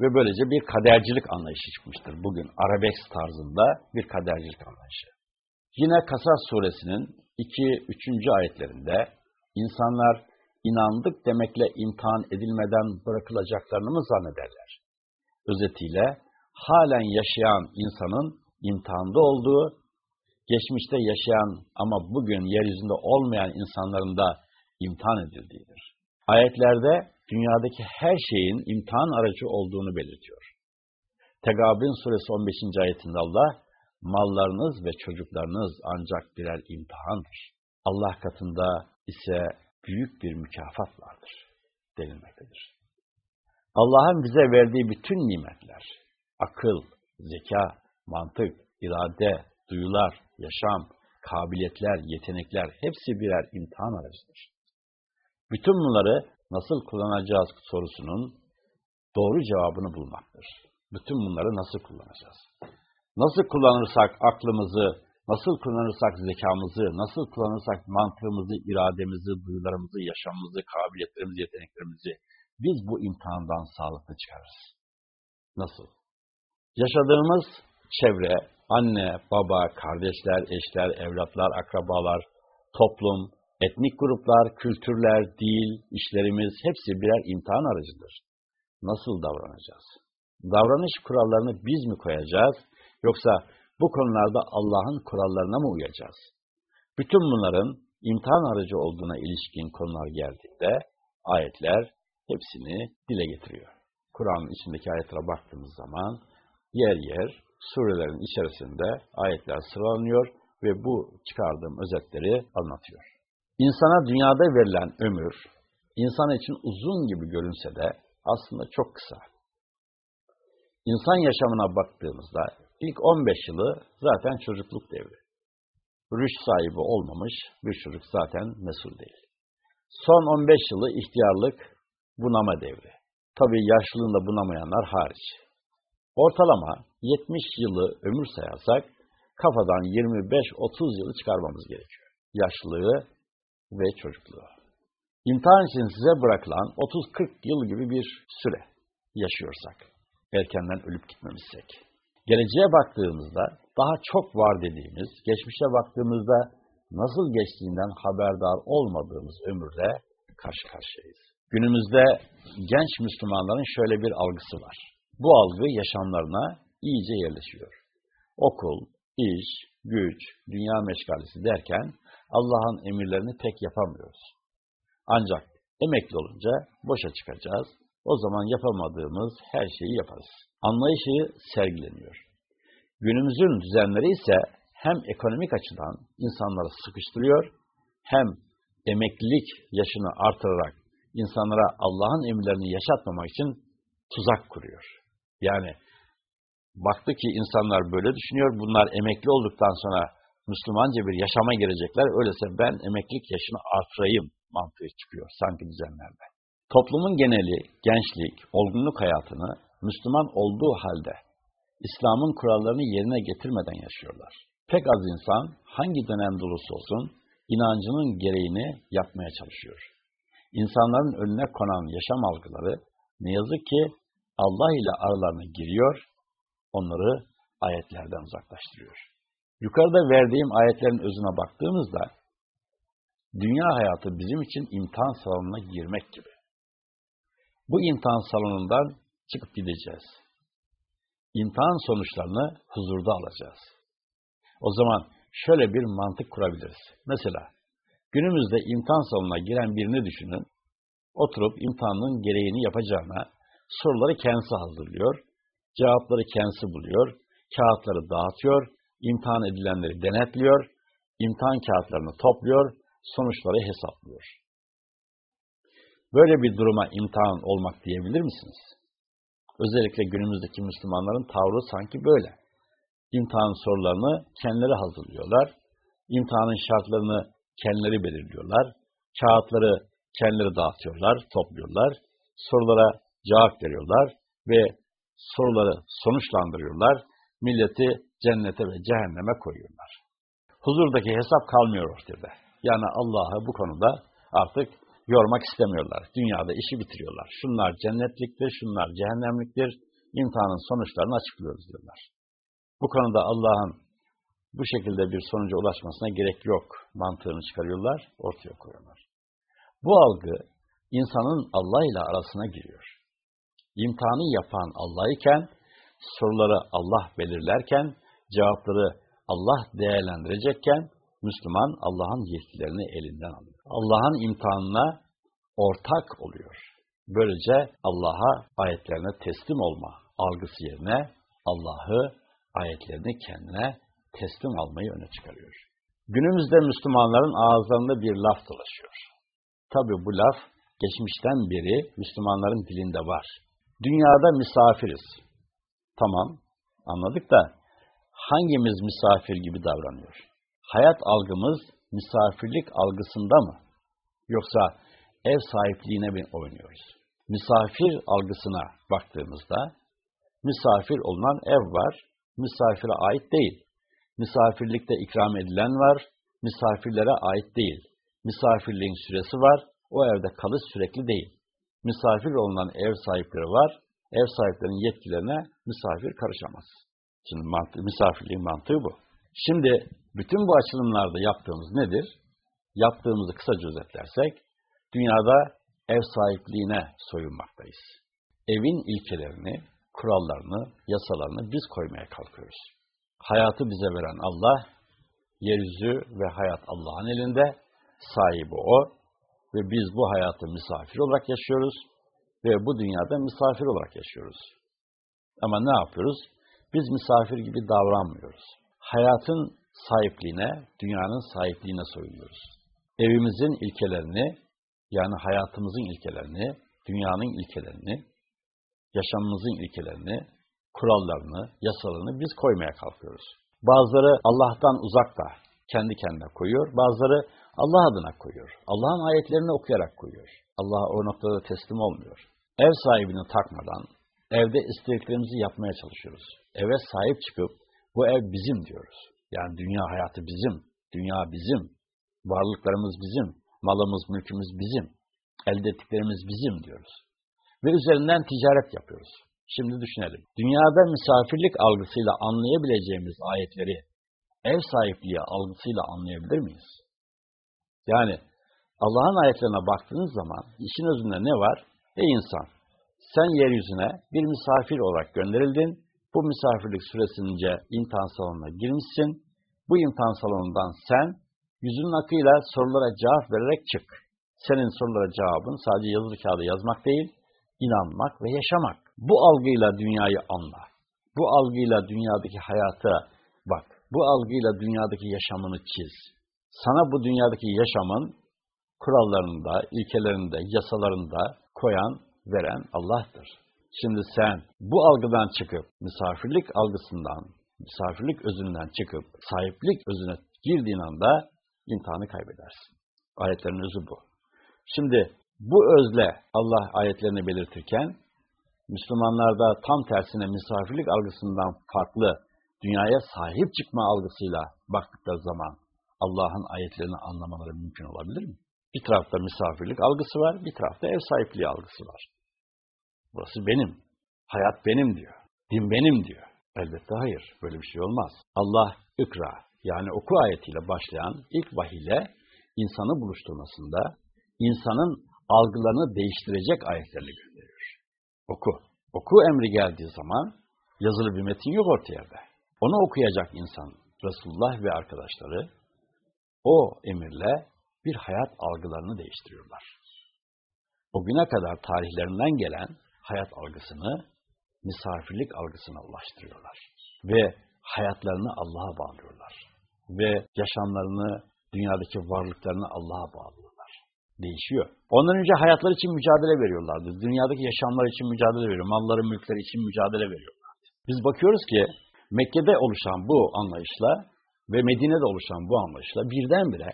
Ve böylece bir kadercilik anlayışı çıkmıştır. Bugün arabesk tarzında bir kadercilik anlayışı. Yine Kasas suresinin 2-3. ayetlerinde insanlar inandık demekle imtihan edilmeden bırakılacaklarını mı zannederler? Özetiyle halen yaşayan insanın imtihanda olduğu, geçmişte yaşayan ama bugün yeryüzünde olmayan insanların da imtihan edildiğidir. Ayetlerde dünyadaki her şeyin imtihan aracı olduğunu belirtiyor. Tegabin suresi 15. ayetinde Allah, mallarınız ve çocuklarınız ancak birer imtihandır. Allah katında ise büyük bir mükafat vardır denilmektedir. Allah'ın bize verdiği bütün nimetler, akıl, zeka, mantık, irade, duyular, yaşam, kabiliyetler, yetenekler hepsi birer imtihan aracıdır. Bütün bunları nasıl kullanacağız sorusunun doğru cevabını bulmaktır. Bütün bunları nasıl kullanacağız? Nasıl kullanırsak aklımızı, nasıl kullanırsak zekamızı, nasıl kullanırsak mantığımızı, irademizi, duyularımızı, yaşamımızı, kabiliyetlerimizi, yeteneklerimizi biz bu imtihandan sağlıklı çıkarırız. Nasıl? Yaşadığımız çevre, anne, baba, kardeşler, eşler, evlatlar, akrabalar, toplum, etnik gruplar, kültürler, dil, işlerimiz hepsi birer imtihan aracıdır. Nasıl davranacağız? Davranış kurallarını biz mi koyacağız yoksa bu konularda Allah'ın kurallarına mı uyacağız? Bütün bunların imtihan aracı olduğuna ilişkin konular geldiğinde ayetler hepsini dile getiriyor. Kur'an'ın içindeki ayetlere baktığımız zaman yer yer surelerin içerisinde ayetler sıralanıyor ve bu çıkardığım özetleri anlatıyor. İnsana dünyada verilen ömür, insan için uzun gibi görünse de aslında çok kısa. İnsan yaşamına baktığımızda ilk 15 yılı zaten çocukluk devri. Rüş sahibi olmamış bir çocuk zaten mesul değil. Son 15 yılı ihtiyarlık, bunama devri. Tabi yaşlılığında bunamayanlar hariç. Ortalama 70 yılı ömür sayarsak kafadan 25-30 yılı çıkarmamız gerekiyor. Yaşlılığı ve çocukluğu. İmtihan için size bırakılan 30-40 yıl gibi bir süre yaşıyorsak, erkenden ölüp gitmemişsek. Geleceğe baktığımızda daha çok var dediğimiz, geçmişe baktığımızda nasıl geçtiğinden haberdar olmadığımız ömürle karşı karşıyayız. Günümüzde genç Müslümanların şöyle bir algısı var. Bu algı yaşamlarına iyice yerleşiyor. Okul, iş, güç, dünya meşgalesi derken Allah'ın emirlerini pek yapamıyoruz. Ancak emekli olunca boşa çıkacağız. O zaman yapamadığımız her şeyi yaparız. Anlayışı sergileniyor. Günümüzün düzenleri ise hem ekonomik açıdan insanları sıkıştırıyor, hem emeklilik yaşını artırarak insanlara Allah'ın emirlerini yaşatmamak için tuzak kuruyor. Yani baktı ki insanlar böyle düşünüyor, bunlar emekli olduktan sonra Müslümanca bir yaşama girecekler, öyleyse ben emeklilik yaşını artırayım mantığı çıkıyor sanki düzenlerde. Toplumun geneli, gençlik, olgunluk hayatını Müslüman olduğu halde İslam'ın kurallarını yerine getirmeden yaşıyorlar. Pek az insan hangi dönemde olursa olsun inancının gereğini yapmaya çalışıyor. İnsanların önüne konan yaşam algıları ne yazık ki Allah ile aralarına giriyor, onları ayetlerden uzaklaştırıyor. Yukarıda verdiğim ayetlerin özüne baktığımızda dünya hayatı bizim için imtihan salonuna girmek gibi. Bu imtihan salonundan çıkıp gideceğiz. İmtihan sonuçlarını huzurda alacağız. O zaman şöyle bir mantık kurabiliriz. Mesela günümüzde imtihan salonuna giren birini düşünün. Oturup imtihanın gereğini yapacağına soruları kendisi hazırlıyor, cevapları kendisi buluyor, kağıtları dağıtıyor, imtihan edilenleri denetliyor, imtihan kağıtlarını topluyor, sonuçları hesaplıyor. Böyle bir duruma imtihan olmak diyebilir misiniz? Özellikle günümüzdeki Müslümanların tavrı sanki böyle. İmtihan sorularını kendileri hazırlıyorlar, imtihanın şartlarını kendileri belirliyorlar, kağıtları kendileri dağıtıyorlar, topluyorlar, sorulara cevap veriyorlar ve soruları sonuçlandırıyorlar, milleti cennete ve cehenneme koyuyorlar. Huzurdaki hesap kalmıyor ortada. Yani Allah'ı bu konuda artık yormak istemiyorlar. Dünyada işi bitiriyorlar. Şunlar cennetliktir, şunlar cehennemliktir. İmtihanın sonuçlarını açıklıyoruz diyorlar. Bu konuda Allah'ın bu şekilde bir sonuca ulaşmasına gerek yok mantığını çıkarıyorlar, ortaya koyuyorlar. Bu algı insanın Allah ile arasına giriyor. İmtihanı yapan Allah iken, soruları Allah belirlerken, cevapları Allah değerlendirecekken, Müslüman Allah'ın yetkilerini elinden alıyor. Allah'ın imtihanına ortak oluyor. Böylece Allah'a ayetlerine teslim olma algısı yerine Allah'ı ayetlerini kendine teslim almayı öne çıkarıyor. Günümüzde Müslümanların ağızlarında bir laf dolaşıyor. Tabi bu laf geçmişten beri Müslümanların dilinde var. Dünyada misafiriz. Tamam, anladık da hangimiz misafir gibi davranıyor? Hayat algımız misafirlik algısında mı? Yoksa ev sahipliğine mi oynuyoruz? Misafir algısına baktığımızda misafir olunan ev var, misafire ait değil. Misafirlikte ikram edilen var, misafirlere ait değil. Misafirliğin süresi var, o evde kalış sürekli değil. Misafir olunan ev sahipleri var, ev sahiplerinin yetkilerine misafir karışamaz. Şimdi mantı, misafirliğin mantığı bu. Şimdi bütün bu açılımlarda yaptığımız nedir? Yaptığımızı kısaca özetlersek, dünyada ev sahipliğine soyunmaktayız. Evin ilkelerini, kurallarını, yasalarını biz koymaya kalkıyoruz. Hayatı bize veren Allah, yeryüzü ve hayat Allah'ın elinde, sahibi O ve biz bu hayatı misafir olarak yaşıyoruz ve bu dünyada misafir olarak yaşıyoruz. Ama ne yapıyoruz? Biz misafir gibi davranmıyoruz. Hayatın sahipliğine, dünyanın sahipliğine soyunuyoruz. Evimizin ilkelerini, yani hayatımızın ilkelerini, dünyanın ilkelerini, yaşamımızın ilkelerini, kurallarını, yasalarını biz koymaya kalkıyoruz. Bazıları Allah'tan uzakta, kendi kendine koyuyor. Bazıları Allah adına koyuyor. Allah'ın ayetlerini okuyarak koyuyor. Allah o noktada teslim olmuyor. Ev sahibini takmadan evde istediklerimizi yapmaya çalışıyoruz. Eve sahip çıkıp bu ev bizim diyoruz. Yani dünya hayatı bizim, dünya bizim, varlıklarımız bizim, malımız, mülkümüz bizim, elde ettiklerimiz bizim diyoruz. Ve üzerinden ticaret yapıyoruz. Şimdi düşünelim. Dünyada misafirlik algısıyla anlayabileceğimiz ayetleri ev sahipliği algısıyla anlayabilir miyiz? Yani Allah'ın ayetlerine baktığınız zaman işin özünde ne var? Ey insan, sen yeryüzüne bir misafir olarak gönderildin. Bu misafirlik süresince imtihan salonuna girmişsin. Bu imtihan salonundan sen yüzünün akıyla sorulara cevap vererek çık. Senin sorulara cevabın sadece yazılı kağıda yazmak değil, inanmak ve yaşamak. Bu algıyla dünyayı anla. Bu algıyla dünyadaki hayata bak. Bu algıyla dünyadaki yaşamını çiz. Sana bu dünyadaki yaşamın kurallarında, ilkelerinde, yasalarında koyan, veren Allah'tır. Şimdi sen bu algıdan çıkıp, misafirlik algısından, misafirlik özünden çıkıp, sahiplik özüne girdiğin anda imtihanı kaybedersin. Ayetlerin özü bu. Şimdi bu özle Allah ayetlerini belirtirken, Müslümanlarda tam tersine misafirlik algısından farklı dünyaya sahip çıkma algısıyla baktıkları zaman Allah'ın ayetlerini anlamaları mümkün olabilir mi? Bir tarafta misafirlik algısı var, bir tarafta ev sahipliği algısı var. Burası benim, hayat benim diyor, din benim diyor. Elbette hayır, böyle bir şey olmaz. Allah ikra, yani oku ayetiyle başlayan ilk vahiyle insanı buluşturmasında, insanın algılarını değiştirecek ayetlerini gönderiyor. Oku. Oku emri geldiği zaman yazılı bir metin yok ortaya da. Onu okuyacak insan, Resulullah ve arkadaşları, o emirle bir hayat algılarını değiştiriyorlar. O güne kadar tarihlerinden gelen hayat algısını misafirlik algısına ulaştırıyorlar. Ve hayatlarını Allah'a bağlıyorlar. Ve yaşamlarını, dünyadaki varlıklarını Allah'a bağlıyorlar. Değişiyor. Ondan önce hayatlar için mücadele veriyorlardı. Dünyadaki yaşamlar için mücadele veriyor. Malları, mülkleri için mücadele veriyorlardı. Biz bakıyoruz ki Mekke'de oluşan bu anlayışla ve Medine'de oluşan bu anlayışla birdenbire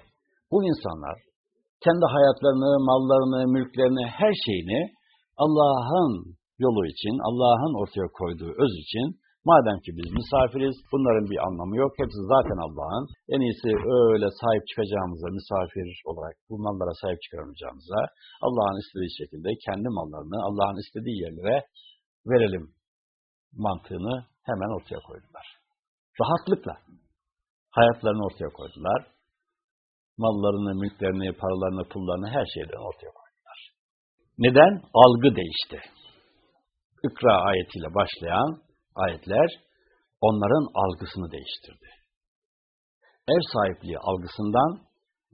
bu insanlar kendi hayatlarını, mallarını, mülklerini, her şeyini Allah'ın yolu için, Allah'ın ortaya koyduğu öz için, madem ki biz misafiriz, bunların bir anlamı yok, hepsi zaten Allah'ın, en iyisi öyle sahip çıkacağımıza, misafir olarak bu mallara sahip çıkaramayacağımıza, Allah'ın istediği şekilde kendi mallarını Allah'ın istediği yerlere verelim mantığını hemen ortaya koydular. Rahatlıkla hayatlarını ortaya koydular. Mallarını, mülklerini, paralarını, pullarını her şeyden ortaya koydular. Neden? Algı değişti. İkra ayetiyle başlayan ayetler onların algısını değiştirdi. Ev sahipliği algısından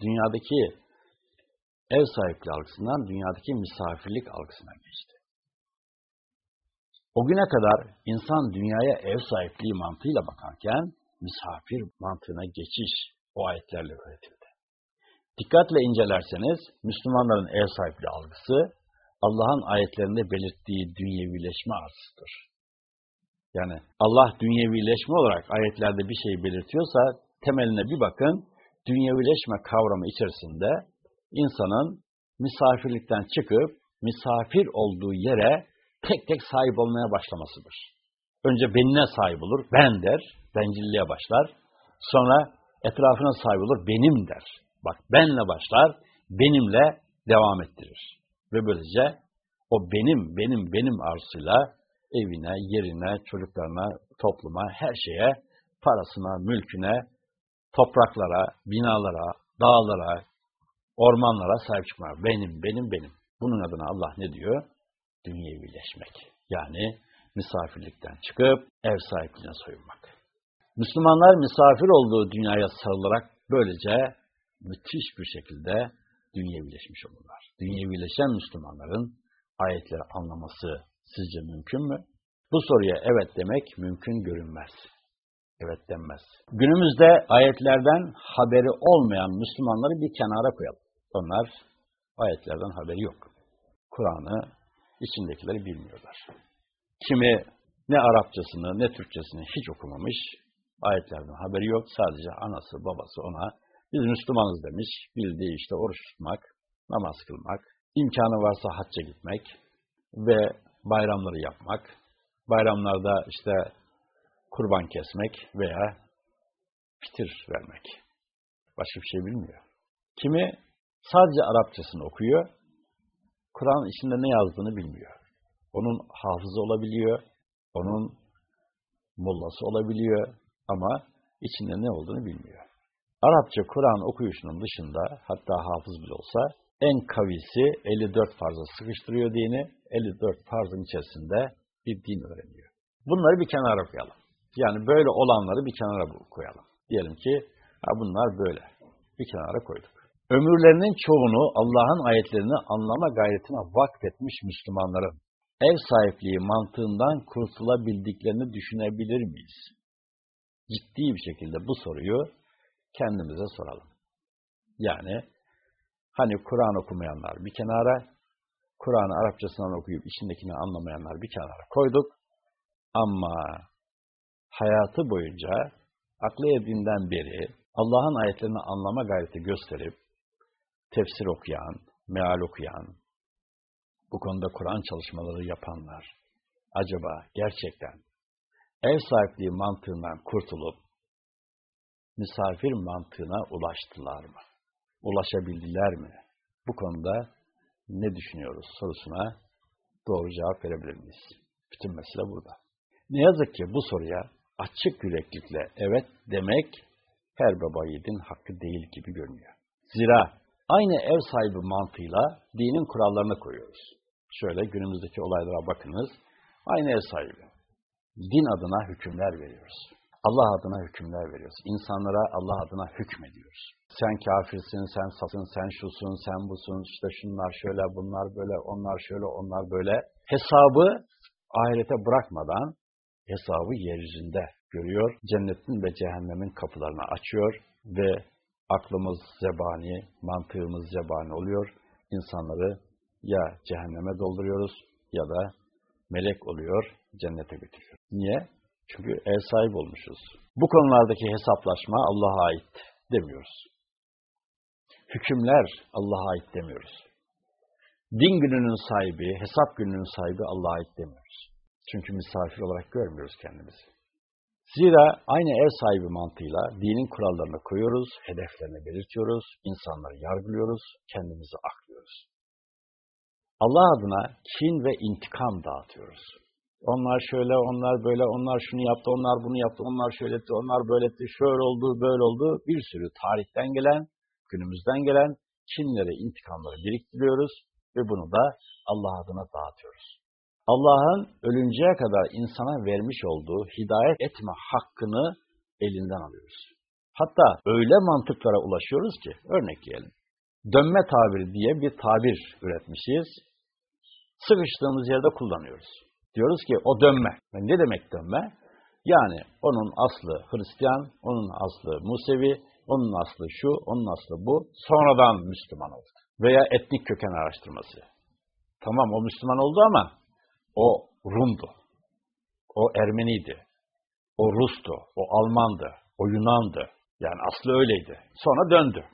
dünyadaki ev sahipliği algısından dünyadaki misafirlik algısına geçti. O güne kadar insan dünyaya ev sahipliği mantığıyla bakarken misafir mantığına geçiş o ayetlerle öğretildi. Dikkatle incelerseniz Müslümanların ev sahipliği algısı Allah'ın ayetlerinde belirttiği dünyevileşme arzıdır. Yani Allah dünyevileşme olarak ayetlerde bir şey belirtiyorsa temeline bir bakın, dünyevileşme kavramı içerisinde insanın misafirlikten çıkıp misafir olduğu yere tek tek sahip olmaya başlamasıdır. Önce benine sahip olur, ben der, bencilliğe başlar. Sonra etrafına sahip olur, benim der. Bak benle başlar, benimle devam ettirir. Ve böylece o benim, benim, benim arzusuyla evine, yerine, çocuklarına, topluma, her şeye, parasına, mülküne, topraklara, binalara, dağlara, ormanlara sahip çıkmak. Benim, benim, benim. Bunun adına Allah ne diyor? Dünyevileşmek. Yani misafirlikten çıkıp ev sahipliğine soyunmak. Müslümanlar misafir olduğu dünyaya sarılarak böylece müthiş bir şekilde dünyevileşmiş olurlar. Dünyevileşen Müslümanların ayetleri anlaması sizce mümkün mü? Bu soruya evet demek mümkün görünmez. Evet denmez. Günümüzde ayetlerden haberi olmayan Müslümanları bir kenara koyalım. Onlar ayetlerden haberi yok. Kur'an'ı içindekileri bilmiyorlar. Kimi ne Arapçasını ne Türkçesini hiç okumamış, ayetlerden haberi yok. Sadece anası babası ona biz Müslümanız demiş, bildiği işte oruç tutmak, namaz kılmak, imkanı varsa hacca gitmek ve bayramları yapmak, bayramlarda işte kurban kesmek veya fitir vermek. Başka bir şey bilmiyor. Kimi sadece Arapçasını okuyor, Kur'an içinde ne yazdığını bilmiyor. Onun hafızı olabiliyor, onun mullası olabiliyor ama içinde ne olduğunu bilmiyor. Arapça Kur'an okuyuşunun dışında hatta hafız bile olsa en kavisi 54 farza sıkıştırıyor dini, 54 farzın içerisinde bir din öğreniyor. Bunları bir kenara koyalım. Yani böyle olanları bir kenara koyalım. Diyelim ki ha bunlar böyle. Bir kenara koyduk. Ömürlerinin çoğunu Allah'ın ayetlerini anlama gayretine vakfetmiş Müslümanların ev sahipliği mantığından kurtulabildiklerini düşünebilir miyiz? Ciddi bir şekilde bu soruyu kendimize soralım. Yani hani Kur'an okumayanlar bir kenara, Kur'an'ı Arapçasından okuyup içindekini anlamayanlar bir kenara koyduk. Ama hayatı boyunca aklı edinden beri Allah'ın ayetlerini anlama gayreti gösterip tefsir okuyan, meal okuyan, bu konuda Kur'an çalışmaları yapanlar acaba gerçekten ev sahipliği mantığından kurtulup misafir mantığına ulaştılar mı? Ulaşabildiler mi? Bu konuda ne düşünüyoruz sorusuna doğru cevap verebilir miyiz? Bütün mesele burada. Ne yazık ki bu soruya açık yüreklikle evet demek her baba yiğidin hakkı değil gibi görünüyor. Zira aynı ev sahibi mantığıyla dinin kurallarına koyuyoruz. Şöyle günümüzdeki olaylara bakınız. Aynı ev sahibi. Din adına hükümler veriyoruz. Allah adına hükümler veriyoruz. İnsanlara Allah adına hükmediyoruz. Sen kafirsin, sen satın, sen şusun, sen busun, işte şunlar şöyle, bunlar böyle, onlar şöyle, onlar böyle. Hesabı ahirete bırakmadan hesabı yeryüzünde görüyor. Cennetin ve cehennemin kapılarını açıyor ve aklımız zebani, mantığımız zebani oluyor. İnsanları ya cehenneme dolduruyoruz ya da melek oluyor, cennete götürüyor. Niye? Çünkü ev sahibi olmuşuz. Bu konulardaki hesaplaşma Allah'a ait demiyoruz. Hükümler Allah'a ait demiyoruz. Din gününün sahibi, hesap gününün sahibi Allah'a ait demiyoruz. Çünkü misafir olarak görmüyoruz kendimizi. Zira aynı ev sahibi mantığıyla dinin kurallarını koyuyoruz, hedeflerini belirtiyoruz, insanları yargılıyoruz, kendimizi aklıyoruz. Allah adına kin ve intikam dağıtıyoruz. Onlar şöyle, onlar böyle, onlar şunu yaptı, onlar bunu yaptı, onlar şöyle etti, onlar böyle etti, şöyle oldu, böyle oldu. Bir sürü tarihten gelen, günümüzden gelen kinleri, intikamları biriktiriyoruz ve bunu da Allah adına dağıtıyoruz. Allah'ın ölünceye kadar insana vermiş olduğu hidayet etme hakkını elinden alıyoruz. Hatta öyle mantıklara ulaşıyoruz ki, örnekleyelim. Dönme tabiri diye bir tabir üretmişiz. Sıkıştığımız yerde kullanıyoruz. Diyoruz ki o dönme. Yani ne demek dönme? Yani onun aslı Hristiyan, onun aslı Musevi, onun aslı şu, onun aslı bu. Sonradan Müslüman oldu. Veya etnik köken araştırması. Tamam o Müslüman oldu ama o Rum'du. O Ermeniydi. O Rus'tu. O Almandı. O Yunan'dı. Yani aslı öyleydi. Sonra döndü.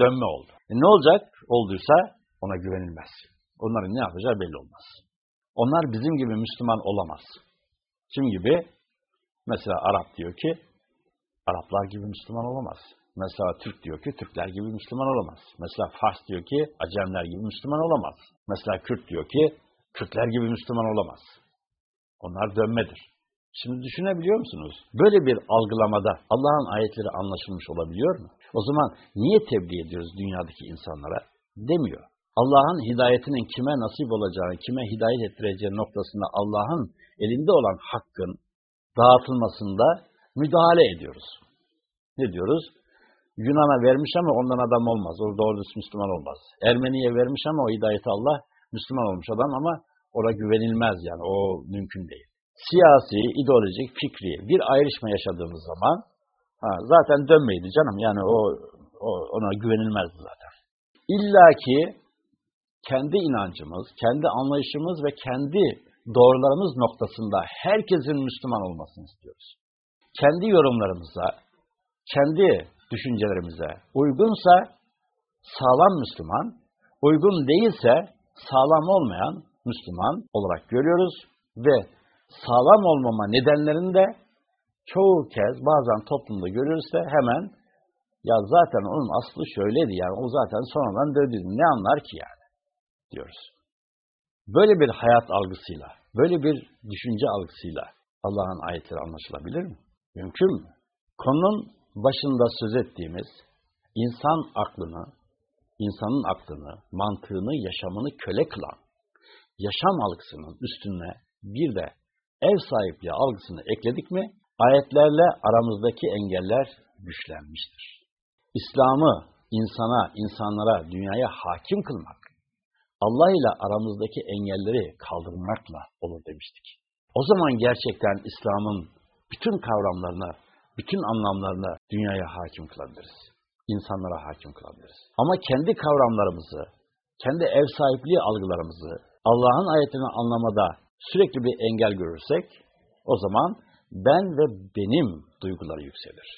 Dönme oldu. E ne olacak? Olduysa ona güvenilmez. Onların ne yapacağı belli olmaz. Onlar bizim gibi Müslüman olamaz. Kim gibi? Mesela Arap diyor ki, Araplar gibi Müslüman olamaz. Mesela Türk diyor ki, Türkler gibi Müslüman olamaz. Mesela Fars diyor ki, Acemler gibi Müslüman olamaz. Mesela Kürt diyor ki, Kürtler gibi Müslüman olamaz. Onlar dönmedir. Şimdi düşünebiliyor musunuz? Böyle bir algılamada Allah'ın ayetleri anlaşılmış olabiliyor mu? O zaman niye tebliğ ediyoruz dünyadaki insanlara? Demiyor. Allah'ın hidayetinin kime nasip olacağını, kime hidayet ettireceği noktasında Allah'ın elinde olan hakkın dağıtılmasında müdahale ediyoruz. Ne diyoruz? Yunan'a vermiş ama ondan adam olmaz. O doğru Müslüman olmaz. Ermeniye vermiş ama o hidayeti Allah Müslüman olmuş adam ama ona güvenilmez yani. O mümkün değil. Siyasi, ideolojik, fikri bir ayrışma yaşadığımız zaman ha, zaten dönmeydi canım. Yani o, o ona güvenilmezdi zaten. İlla ki kendi inancımız, kendi anlayışımız ve kendi doğrularımız noktasında herkesin Müslüman olmasını istiyoruz. Kendi yorumlarımıza, kendi düşüncelerimize uygunsa sağlam Müslüman, uygun değilse sağlam olmayan Müslüman olarak görüyoruz ve sağlam olmama nedenlerini de çoğu kez bazen toplumda görürse hemen ya zaten onun aslı şöyleydi yani o zaten sonradan döndü ne anlar ki yani diyoruz. Böyle bir hayat algısıyla, böyle bir düşünce algısıyla Allah'ın ayetleri anlaşılabilir mi? Mümkün mü? Konunun başında söz ettiğimiz insan aklını, insanın aklını, mantığını, yaşamını köle kılan yaşam algısının üstüne bir de ev sahipliği algısını ekledik mi, ayetlerle aramızdaki engeller güçlenmiştir. İslam'ı insana, insanlara, dünyaya hakim kılmak, Allah ile aramızdaki engelleri kaldırmakla olur demiştik. O zaman gerçekten İslam'ın bütün kavramlarına, bütün anlamlarına dünyaya hakim kılabiliriz. İnsanlara hakim kılabiliriz. Ama kendi kavramlarımızı, kendi ev sahipliği algılarımızı Allah'ın ayetini anlamada sürekli bir engel görürsek, o zaman ben ve benim duyguları yükselir.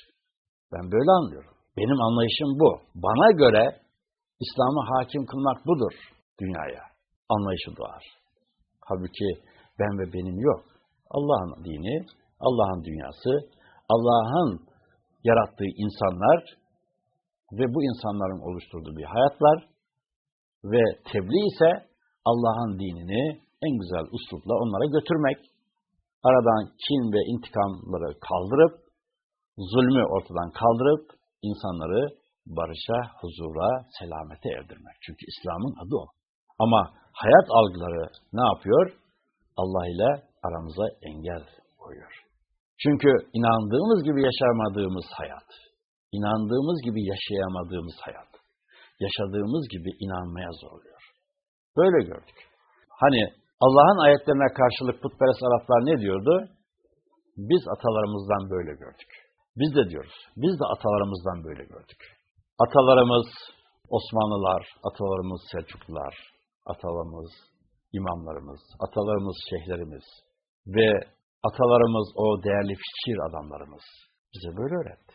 Ben böyle anlıyorum. Benim anlayışım bu. Bana göre İslam'ı hakim kılmak budur dünyaya. Anlayışı doğar. Halbuki ben ve benim yok. Allah'ın dini, Allah'ın dünyası, Allah'ın yarattığı insanlar ve bu insanların oluşturduğu bir hayatlar ve tebliğ ise Allah'ın dinini en güzel uslupla onlara götürmek, aradan kin ve intikamları kaldırıp, zulmü ortadan kaldırıp, insanları barışa, huzura, selamete erdirmek. Çünkü İslam'ın adı o. Ama hayat algıları ne yapıyor? Allah ile aramıza engel koyuyor. Çünkü inandığımız gibi yaşamadığımız hayat, inandığımız gibi yaşayamadığımız hayat, yaşadığımız gibi inanmaya zorluyor. Böyle gördük. Hani Allah'ın ayetlerine karşılık putperest Araplar ne diyordu? Biz atalarımızdan böyle gördük. Biz de diyoruz. Biz de atalarımızdan böyle gördük. Atalarımız Osmanlılar, atalarımız Selçuklular, atalarımız imamlarımız, atalarımız şeyhlerimiz ve atalarımız o değerli fikir adamlarımız bize böyle öğretti.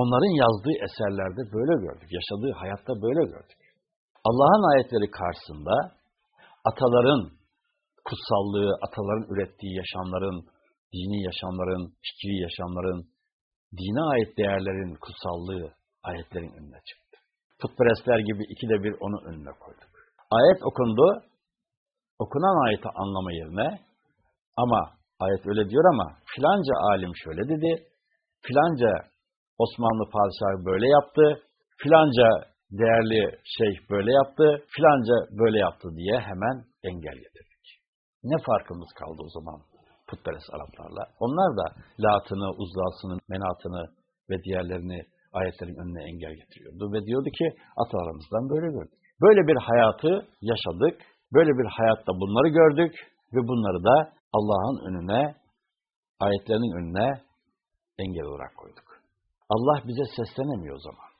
Onların yazdığı eserlerde böyle gördük, yaşadığı hayatta böyle gördük. Allah'ın ayetleri karşısında ataların kutsallığı, ataların ürettiği yaşamların, dini yaşamların, fikri yaşamların, dine ait değerlerin kutsallığı ayetlerin önüne çıktı. Putperestler gibi ikide bir onu önüne koyduk. Ayet okundu, okunan ayeti anlama yerine ama ayet öyle diyor ama filanca alim şöyle dedi, filanca Osmanlı padişahı böyle yaptı, filanca değerli şeyh böyle yaptı, filanca böyle yaptı diye hemen engel getirdik. Ne farkımız kaldı o zaman putperest Araplarla? Onlar da Lat'ını, Uzza'sını, Menat'ını ve diğerlerini ayetlerin önüne engel getiriyordu ve diyordu ki atalarımızdan böyle gördük. Böyle bir hayatı yaşadık, böyle bir hayatta bunları gördük ve bunları da Allah'ın önüne, ayetlerinin önüne engel olarak koyduk. Allah bize seslenemiyor o zaman.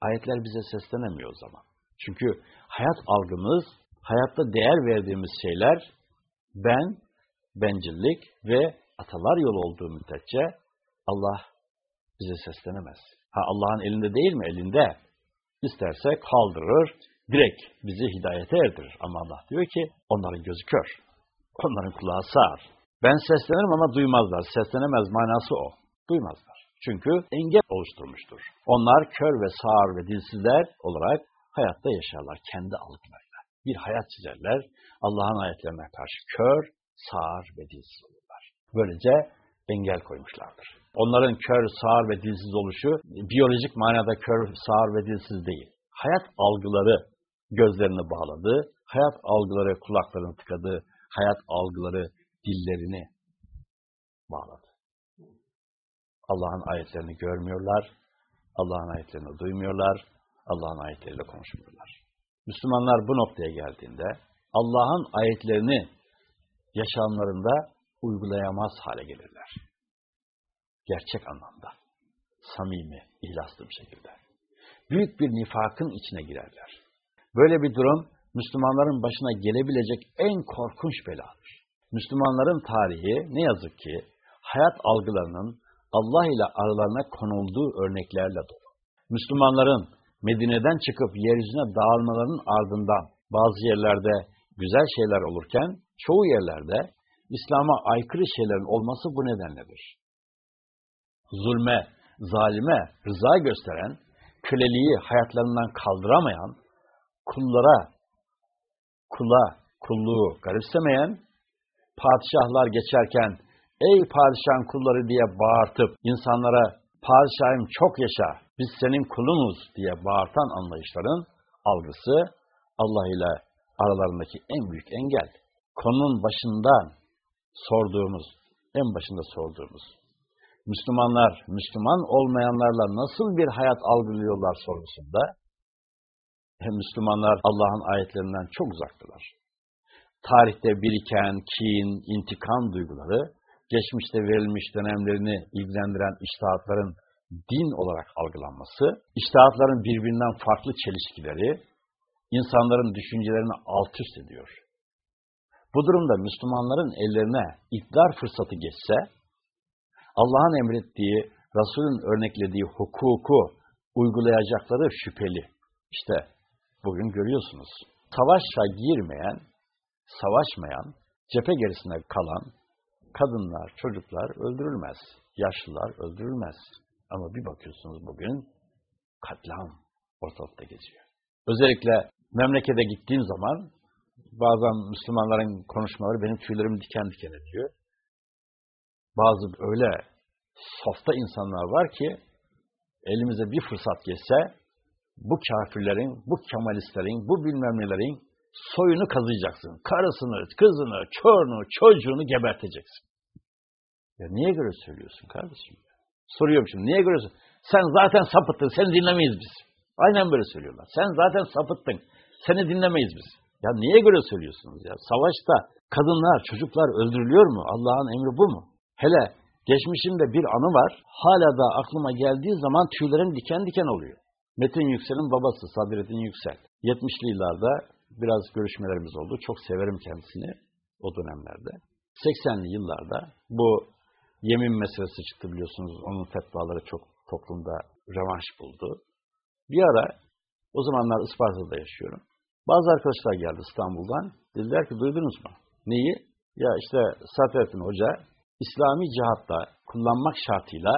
Ayetler bize seslenemiyor o zaman. Çünkü hayat algımız, hayatta değer verdiğimiz şeyler ben, bencillik ve atalar yolu olduğu müddetçe Allah bize seslenemez. Ha Allah'ın elinde değil mi? Elinde. İsterse kaldırır, direkt bizi hidayete erdirir. Ama Allah diyor ki onların gözü kör. Onların kulağı sağır. Ben seslenirim ama duymazlar. Seslenemez manası o. Duymazlar. Çünkü engel oluşturmuştur. Onlar kör ve sağır ve dilsizler olarak hayatta yaşarlar kendi algılarıyla. Bir hayat çizerler. Allah'ın ayetlerine karşı kör, sağır ve dilsiz olurlar. Böylece engel koymuşlardır. Onların kör, sağır ve dilsiz oluşu biyolojik manada kör, sağır ve dilsiz değil. Hayat algıları gözlerini bağladı, hayat algıları kulaklarını tıkadı, hayat algıları dillerini bağladı. Allah'ın ayetlerini görmüyorlar, Allah'ın ayetlerini duymuyorlar, Allah'ın ayetleriyle konuşmuyorlar. Müslümanlar bu noktaya geldiğinde Allah'ın ayetlerini yaşamlarında uygulayamaz hale gelirler. Gerçek anlamda. Samimi, ihlaslı bir şekilde. Büyük bir nifakın içine girerler. Böyle bir durum Müslümanların başına gelebilecek en korkunç beladır. Müslümanların tarihi ne yazık ki hayat algılarının Allah ile aralarına konulduğu örneklerle dolu. Müslümanların Medine'den çıkıp yeryüzüne dağılmalarının ardından bazı yerlerde güzel şeyler olurken çoğu yerlerde İslam'a aykırı şeylerin olması bu nedenledir. Zulme, zalime rıza gösteren, köleliği hayatlarından kaldıramayan, kullara, kula, kulluğu garipsemeyen, padişahlar geçerken ey padişahın kulları diye bağırtıp insanlara padişahım çok yaşa, biz senin kulunuz diye bağırtan anlayışların algısı Allah ile aralarındaki en büyük engel. Konunun başından sorduğumuz, en başında sorduğumuz, Müslümanlar, Müslüman olmayanlarla nasıl bir hayat algılıyorlar sorusunda, Müslümanlar Allah'ın ayetlerinden çok uzaktılar. Tarihte biriken kin, intikam duyguları, geçmişte verilmiş dönemlerini ilgilendiren iştahatların din olarak algılanması, iştahatların birbirinden farklı çelişkileri, insanların düşüncelerini alt üst ediyor. Bu durumda Müslümanların ellerine iktidar fırsatı geçse, Allah'ın emrettiği, Resul'ün örneklediği hukuku uygulayacakları şüpheli. İşte bugün görüyorsunuz. Savaşa girmeyen, savaşmayan, cephe gerisine kalan kadınlar, çocuklar öldürülmez. Yaşlılar öldürülmez. Ama bir bakıyorsunuz bugün katliam ortalıkta geziyor. Özellikle memlekete gittiğim zaman bazen Müslümanların konuşmaları benim tüylerimi diken diken ediyor. Bazı öyle softa insanlar var ki elimize bir fırsat geçse bu kafirlerin, bu kemalistlerin, bu bilmem nelerin soyunu kazıyacaksın. Karısını, kızını, çorunu, çocuğunu geberteceksin. Ya niye göre söylüyorsun kardeşim? Soruyorum şimdi niye göre Sen zaten sapıttın, seni dinlemeyiz biz. Aynen böyle söylüyorlar. Sen zaten sapıttın, seni dinlemeyiz biz. Ya niye göre söylüyorsunuz ya? Savaşta kadınlar, çocuklar öldürülüyor mu? Allah'ın emri bu mu? Hele geçmişimde bir anı var. Hala da aklıma geldiği zaman tüylerim diken diken oluyor. Metin Yüksel'in babası Sadrettin Yüksel. 70'li yıllarda biraz görüşmelerimiz oldu. Çok severim kendisini o dönemlerde. 80'li yıllarda bu yemin meselesi çıktı biliyorsunuz. Onun fetvaları çok toplumda revanş buldu. Bir ara o zamanlar Isparta'da yaşıyorum. Bazı arkadaşlar geldi İstanbul'dan. Dediler ki duydunuz mu? Neyi? Ya işte Sadrettin Hoca İslami cihatta kullanmak şartıyla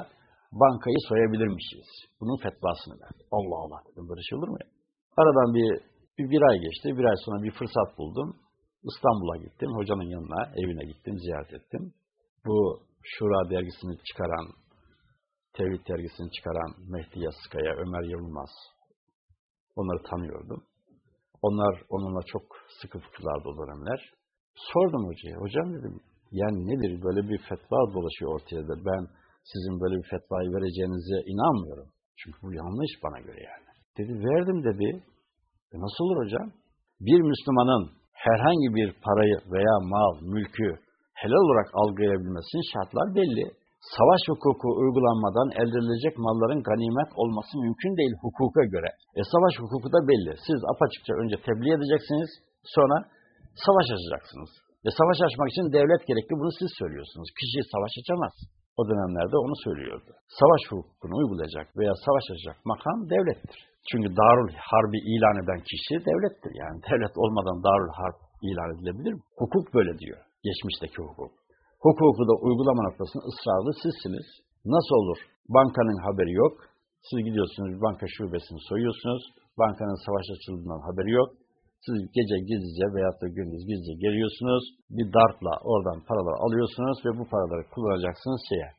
bankayı soyabilirmişiz. Bunun fetvasını verdi. Allah Allah dedim böyle şey olur mu ya? Aradan bir, bir, bir ay geçti. Bir ay sonra bir fırsat buldum. İstanbul'a gittim. Hocanın yanına, evine gittim, ziyaret ettim. Bu Şura dergisini çıkaran, Tevhid dergisini çıkaran Mehdi Yaskaya, Ömer Yılmaz. Onları tanıyordum. Onlar onunla çok sıkı fıkılardı o dönemler. Sordum hocaya. Hocam dedim, yani nedir böyle bir fetva dolaşıyor ortaya da ben sizin böyle bir fetvayı vereceğinize inanmıyorum. Çünkü bu yanlış bana göre yani. Dedi verdim dedi. E nasıl olur hocam? Bir Müslümanın herhangi bir parayı veya mal, mülkü helal olarak algılayabilmesinin şartlar belli. Savaş hukuku uygulanmadan elde edilecek malların ganimet olması mümkün değil hukuka göre. E savaş hukuku da belli. Siz apaçıkça önce tebliğ edeceksiniz, sonra savaş açacaksınız. Ve savaş açmak için devlet gerekli bunu siz söylüyorsunuz. Kişi savaş açamaz. O dönemlerde onu söylüyordu. Savaş hukukunu uygulayacak veya savaş açacak makam devlettir. Çünkü darul harbi ilan eden kişi devlettir. Yani <laughs> devlet olmadan darul harp ilan edilebilir mi? Hukuk böyle diyor. Geçmişteki hukuk. Hukuku da uygulama noktasında ısrarlı sizsiniz. Nasıl olur? Bankanın haberi yok. Siz gidiyorsunuz banka şubesini soyuyorsunuz. Bankanın savaş açıldığından haberi yok. Siz gece gizlice veyahut da gündüz gizlice geliyorsunuz. Bir dartla oradan paralar alıyorsunuz ve bu paraları kullanacaksınız şeye.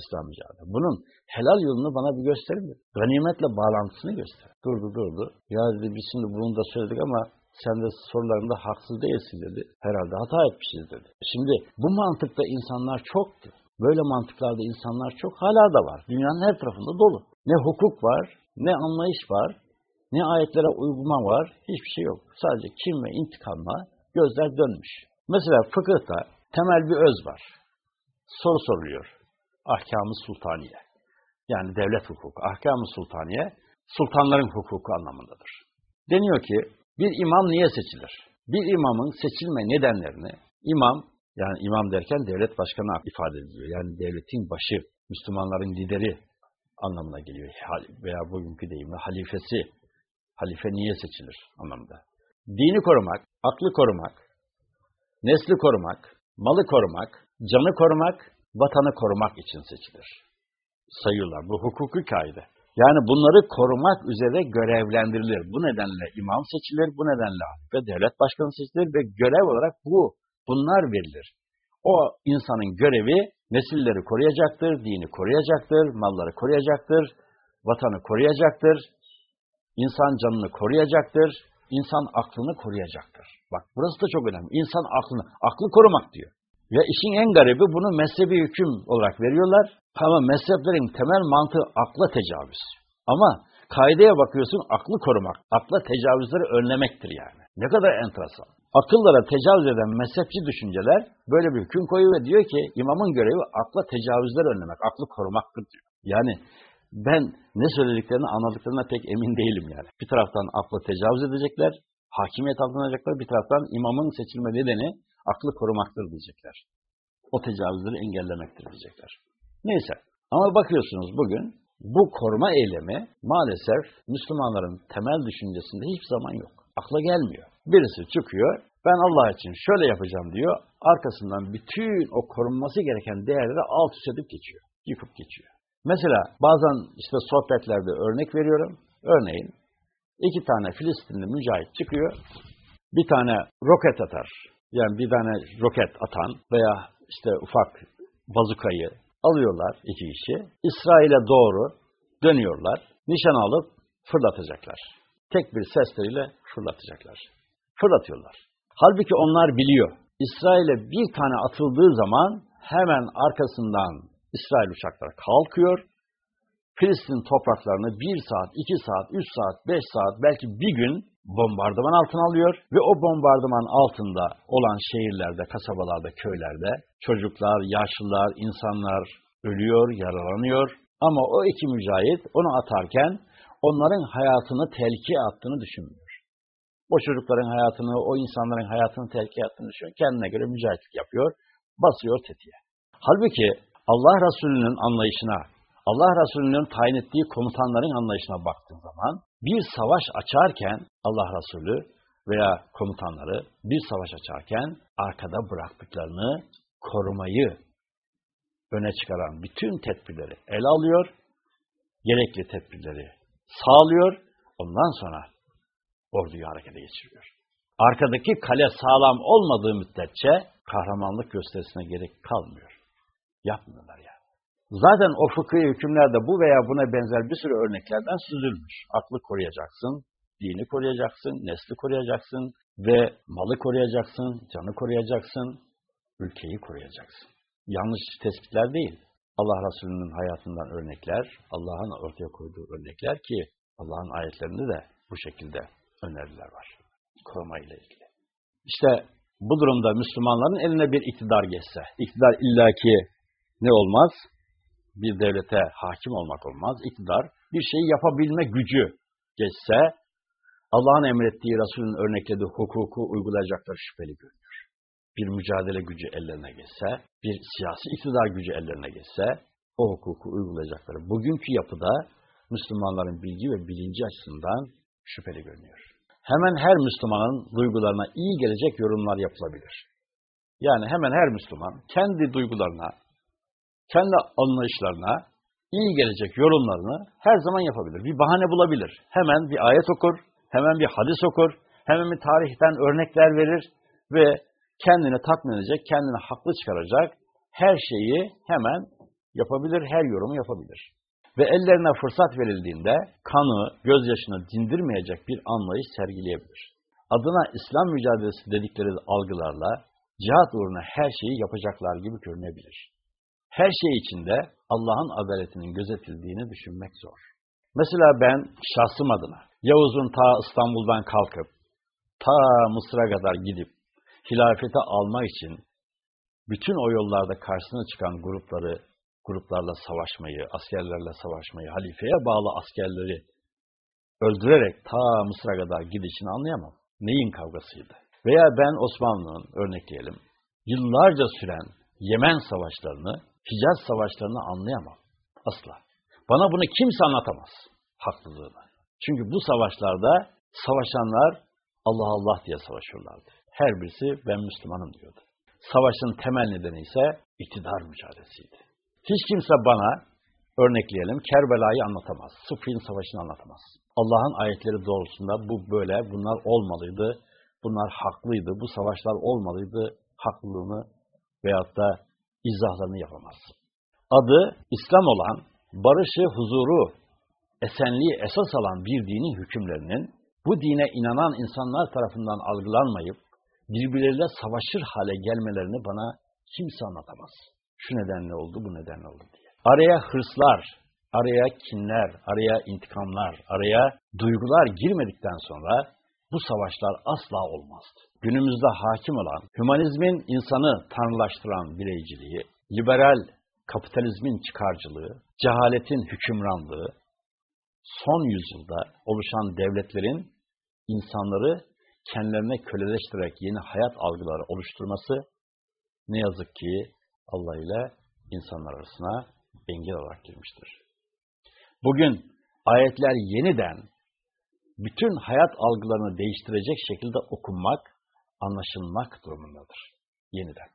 İslam mücadele. Bunun helal yolunu bana bir gösterin mi? Ganimetle bağlantısını göster. Durdu durdu. Ya dedi biz şimdi bunu da söyledik ama sen de sorularında haksız değilsin dedi. Herhalde hata etmişiz dedi. Şimdi bu mantıkta insanlar çoktu. Böyle mantıklarda insanlar çok hala da var. Dünyanın her tarafında dolu. Ne hukuk var, ne anlayış var, ne ayetlere uyguma var, hiçbir şey yok. Sadece kim ve intikamla gözler dönmüş. Mesela fıkıhta temel bir öz var. Soru soruluyor. Ahkamı sultaniye. Yani devlet hukuku. Ahkamı sultaniye, sultanların hukuku anlamındadır. Deniyor ki, bir imam niye seçilir? Bir imamın seçilme nedenlerini, imam, yani imam derken devlet başkanı ifade ediliyor. Yani devletin başı, Müslümanların lideri anlamına geliyor. Veya bugünkü deyimle halifesi, halife niye seçilir anlamında. Dini korumak, aklı korumak, nesli korumak, malı korumak, canı korumak, vatanı korumak için seçilir. Sayıyorlar. Bu hukuki kaide. Yani bunları korumak üzere görevlendirilir. Bu nedenle imam seçilir, bu nedenle ve devlet başkanı seçilir ve görev olarak bu, bunlar verilir. O insanın görevi nesilleri koruyacaktır, dini koruyacaktır, malları koruyacaktır, vatanı koruyacaktır, insan canını koruyacaktır, insan aklını koruyacaktır. Bak burası da çok önemli. İnsan aklını, aklı korumak diyor. Ve işin en garibi bunu mezhebi hüküm olarak veriyorlar. Ama mezheplerin temel mantığı akla tecavüz. Ama kaideye bakıyorsun aklı korumak, akla tecavüzleri önlemektir yani. Ne kadar enteresan. Akıllara tecavüz eden mezhepçi düşünceler böyle bir hüküm koyuyor ve diyor ki imamın görevi akla tecavüzleri önlemek, aklı korumaktır diyor. Yani ben ne söylediklerini anladıklarına pek emin değilim yani. Bir taraftan akla tecavüz edecekler, hakimiyet altına alacaklar, bir taraftan imamın seçilme nedeni aklı korumaktır diyecekler. O tecavüzleri engellemektir diyecekler. Neyse. Ama bakıyorsunuz bugün bu koruma eylemi maalesef Müslümanların temel düşüncesinde hiçbir zaman yok. Akla gelmiyor. Birisi çıkıyor, ben Allah için şöyle yapacağım diyor, arkasından bütün o korunması gereken değerleri alt üst edip geçiyor, yıkıp geçiyor. Mesela bazen işte sohbetlerde örnek veriyorum. Örneğin iki tane Filistinli mücahit çıkıyor, bir tane roket atar. Yani bir tane roket atan veya işte ufak bazukayı alıyorlar iki kişi. İsrail'e doğru dönüyorlar. Nişan alıp fırlatacaklar. Tek bir sesleriyle fırlatacaklar. Fırlatıyorlar. Halbuki onlar biliyor. İsrail'e bir tane atıldığı zaman hemen arkasından İsrail uçakları kalkıyor. Filistin topraklarını bir saat, iki saat, üç saat, beş saat, belki bir gün bombardıman altına alıyor ve o bombardıman altında olan şehirlerde, kasabalarda, köylerde çocuklar, yaşlılar, insanlar ölüyor, yaralanıyor. Ama o iki mücahit onu atarken onların hayatını tehlikeye attığını düşünmüyor. O çocukların hayatını, o insanların hayatını tehlikeye attığını düşünüyor. Kendine göre mücahitlik yapıyor, basıyor tetiğe. Halbuki Allah Resulü'nün anlayışına, Allah Resulü'nün tayin ettiği komutanların anlayışına baktığın zaman bir savaş açarken Allah Resulü veya komutanları bir savaş açarken arkada bıraktıklarını korumayı öne çıkaran bütün tedbirleri ele alıyor, gerekli tedbirleri sağlıyor, ondan sonra orduyu harekete geçiriyor. Arkadaki kale sağlam olmadığı müddetçe kahramanlık gösterisine gerek kalmıyor. Yapmıyorlar yani. Zaten o fıkhi hükümlerde bu veya buna benzer bir sürü örneklerden süzülmüş. Aklı koruyacaksın, dini koruyacaksın, nesli koruyacaksın ve malı koruyacaksın, canı koruyacaksın, ülkeyi koruyacaksın. Yanlış tespitler değil. Allah Resulü'nün hayatından örnekler, Allah'ın ortaya koyduğu örnekler ki Allah'ın ayetlerinde de bu şekilde öneriler var. Koruma ile ilgili. İşte bu durumda Müslümanların eline bir iktidar geçse, iktidar illaki ne olmaz? Bir devlete hakim olmak olmaz. İktidar bir şeyi yapabilme gücü geçse, Allah'ın emrettiği, Resul'ün örneklediği hukuku uygulayacaklar şüpheli görünüyor. Bir mücadele gücü ellerine geçse, bir siyasi iktidar gücü ellerine geçse, o hukuku uygulayacakları bugünkü yapıda Müslümanların bilgi ve bilinci açısından şüpheli görünüyor. Hemen her Müslümanın duygularına iyi gelecek yorumlar yapılabilir. Yani hemen her Müslüman kendi duygularına, kendi anlayışlarına iyi gelecek yorumlarını her zaman yapabilir. Bir bahane bulabilir. Hemen bir ayet okur, hemen bir hadis okur, hemen bir tarihten örnekler verir ve kendini tatmin edecek, kendini haklı çıkaracak her şeyi hemen yapabilir, her yorumu yapabilir. Ve ellerine fırsat verildiğinde kanı, gözyaşını dindirmeyecek bir anlayış sergileyebilir. Adına İslam mücadelesi dedikleri algılarla cihat uğruna her şeyi yapacaklar gibi görünebilir. Her şey içinde Allah'ın adaletinin gözetildiğini düşünmek zor. Mesela ben şahsım adına Yavuz'un ta İstanbul'dan kalkıp ta Mısır'a kadar gidip hilafete almak için bütün o yollarda karşısına çıkan grupları, gruplarla savaşmayı, askerlerle savaşmayı, halifeye bağlı askerleri öldürerek ta Mısır'a kadar gidişini anlayamam. Neyin kavgasıydı? Veya ben Osmanlı'nın örnekleyelim, yıllarca süren Yemen savaşlarını, Hicaz savaşlarını anlayamam. Asla. Bana bunu kimse anlatamaz. Haklılığını. Çünkü bu savaşlarda savaşanlar Allah Allah diye savaşıyorlardı. Her birisi ben Müslümanım diyordu. Savaşın temel nedeni ise iktidar mücadelesiydi. Hiç kimse bana örnekleyelim Kerbela'yı anlatamaz. Sıffin Savaşı'nı anlatamaz. Allah'ın ayetleri doğrultusunda bu böyle, bunlar olmalıydı, bunlar haklıydı, bu savaşlar olmalıydı, haklılığını veyahut da izahlarını yapamaz. Adı İslam olan, barışı, huzuru, esenliği esas alan bir dinin hükümlerinin bu dine inanan insanlar tarafından algılanmayıp birbirleriyle savaşır hale gelmelerini bana kimse anlatamaz. Şu nedenle oldu, bu nedenle oldu diye. Araya hırslar, araya kinler, araya intikamlar, araya duygular girmedikten sonra bu savaşlar asla olmazdı. Günümüzde hakim olan, hümanizmin insanı tanrılaştıran bireyciliği, liberal kapitalizmin çıkarcılığı, cehaletin hükümranlığı, son yüzyılda oluşan devletlerin insanları kendilerine köleleştirerek yeni hayat algıları oluşturması ne yazık ki Allah ile insanlar arasına engel olarak girmiştir. Bugün ayetler yeniden bütün hayat algılarını değiştirecek şekilde okunmak, anlaşılmak durumundadır. Yeniden.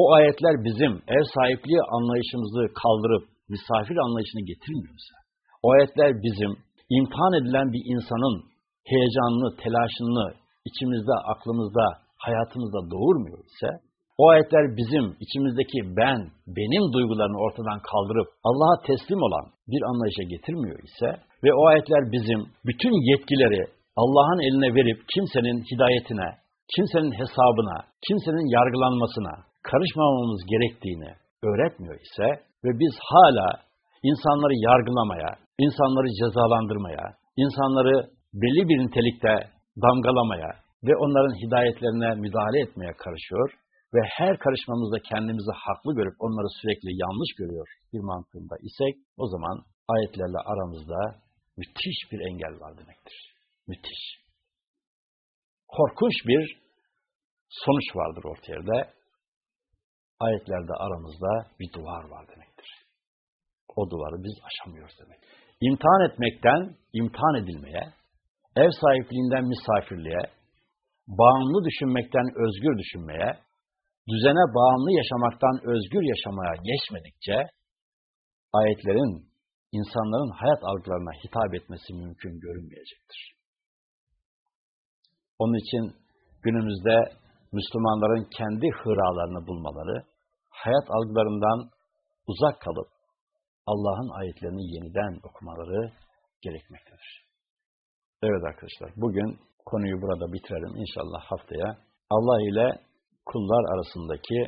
O ayetler bizim ev sahipliği anlayışımızı kaldırıp misafir anlayışını getirmiyorsa, o ayetler bizim imtihan edilen bir insanın heyecanını, telaşını içimizde, aklımızda, hayatımızda doğurmuyor ise, o ayetler bizim içimizdeki ben, benim duygularını ortadan kaldırıp Allah'a teslim olan bir anlayışa getirmiyor ise ve o ayetler bizim bütün yetkileri Allah'ın eline verip kimsenin hidayetine, kimsenin hesabına, kimsenin yargılanmasına karışmamamız gerektiğini öğretmiyor ise ve biz hala insanları yargılamaya, insanları cezalandırmaya, insanları belli bir nitelikte damgalamaya ve onların hidayetlerine müdahale etmeye karışıyor ve her karışmamızda kendimizi haklı görüp onları sürekli yanlış görüyor bir mantığında isek o zaman ayetlerle aramızda müthiş bir engel var demektir. Müthiş. Korkunç bir sonuç vardır ortaya Ayetlerde aramızda bir duvar var demektir. O duvarı biz aşamıyoruz demek. İmtihan etmekten imtihan edilmeye, ev sahipliğinden misafirliğe, bağımlı düşünmekten özgür düşünmeye, düzene bağımlı yaşamaktan özgür yaşamaya geçmedikçe, ayetlerin insanların hayat algılarına hitap etmesi mümkün görünmeyecektir. Onun için günümüzde Müslümanların kendi hıralarını bulmaları, hayat algılarından uzak kalıp Allah'ın ayetlerini yeniden okumaları gerekmektedir. Evet arkadaşlar, bugün konuyu burada bitirelim. İnşallah haftaya Allah ile kullar arasındaki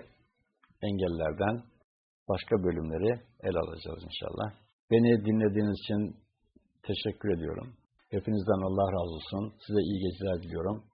engellerden başka bölümleri ele alacağız inşallah. Beni dinlediğiniz için teşekkür ediyorum. Hepinizden Allah razı olsun. Size iyi geceler diliyorum.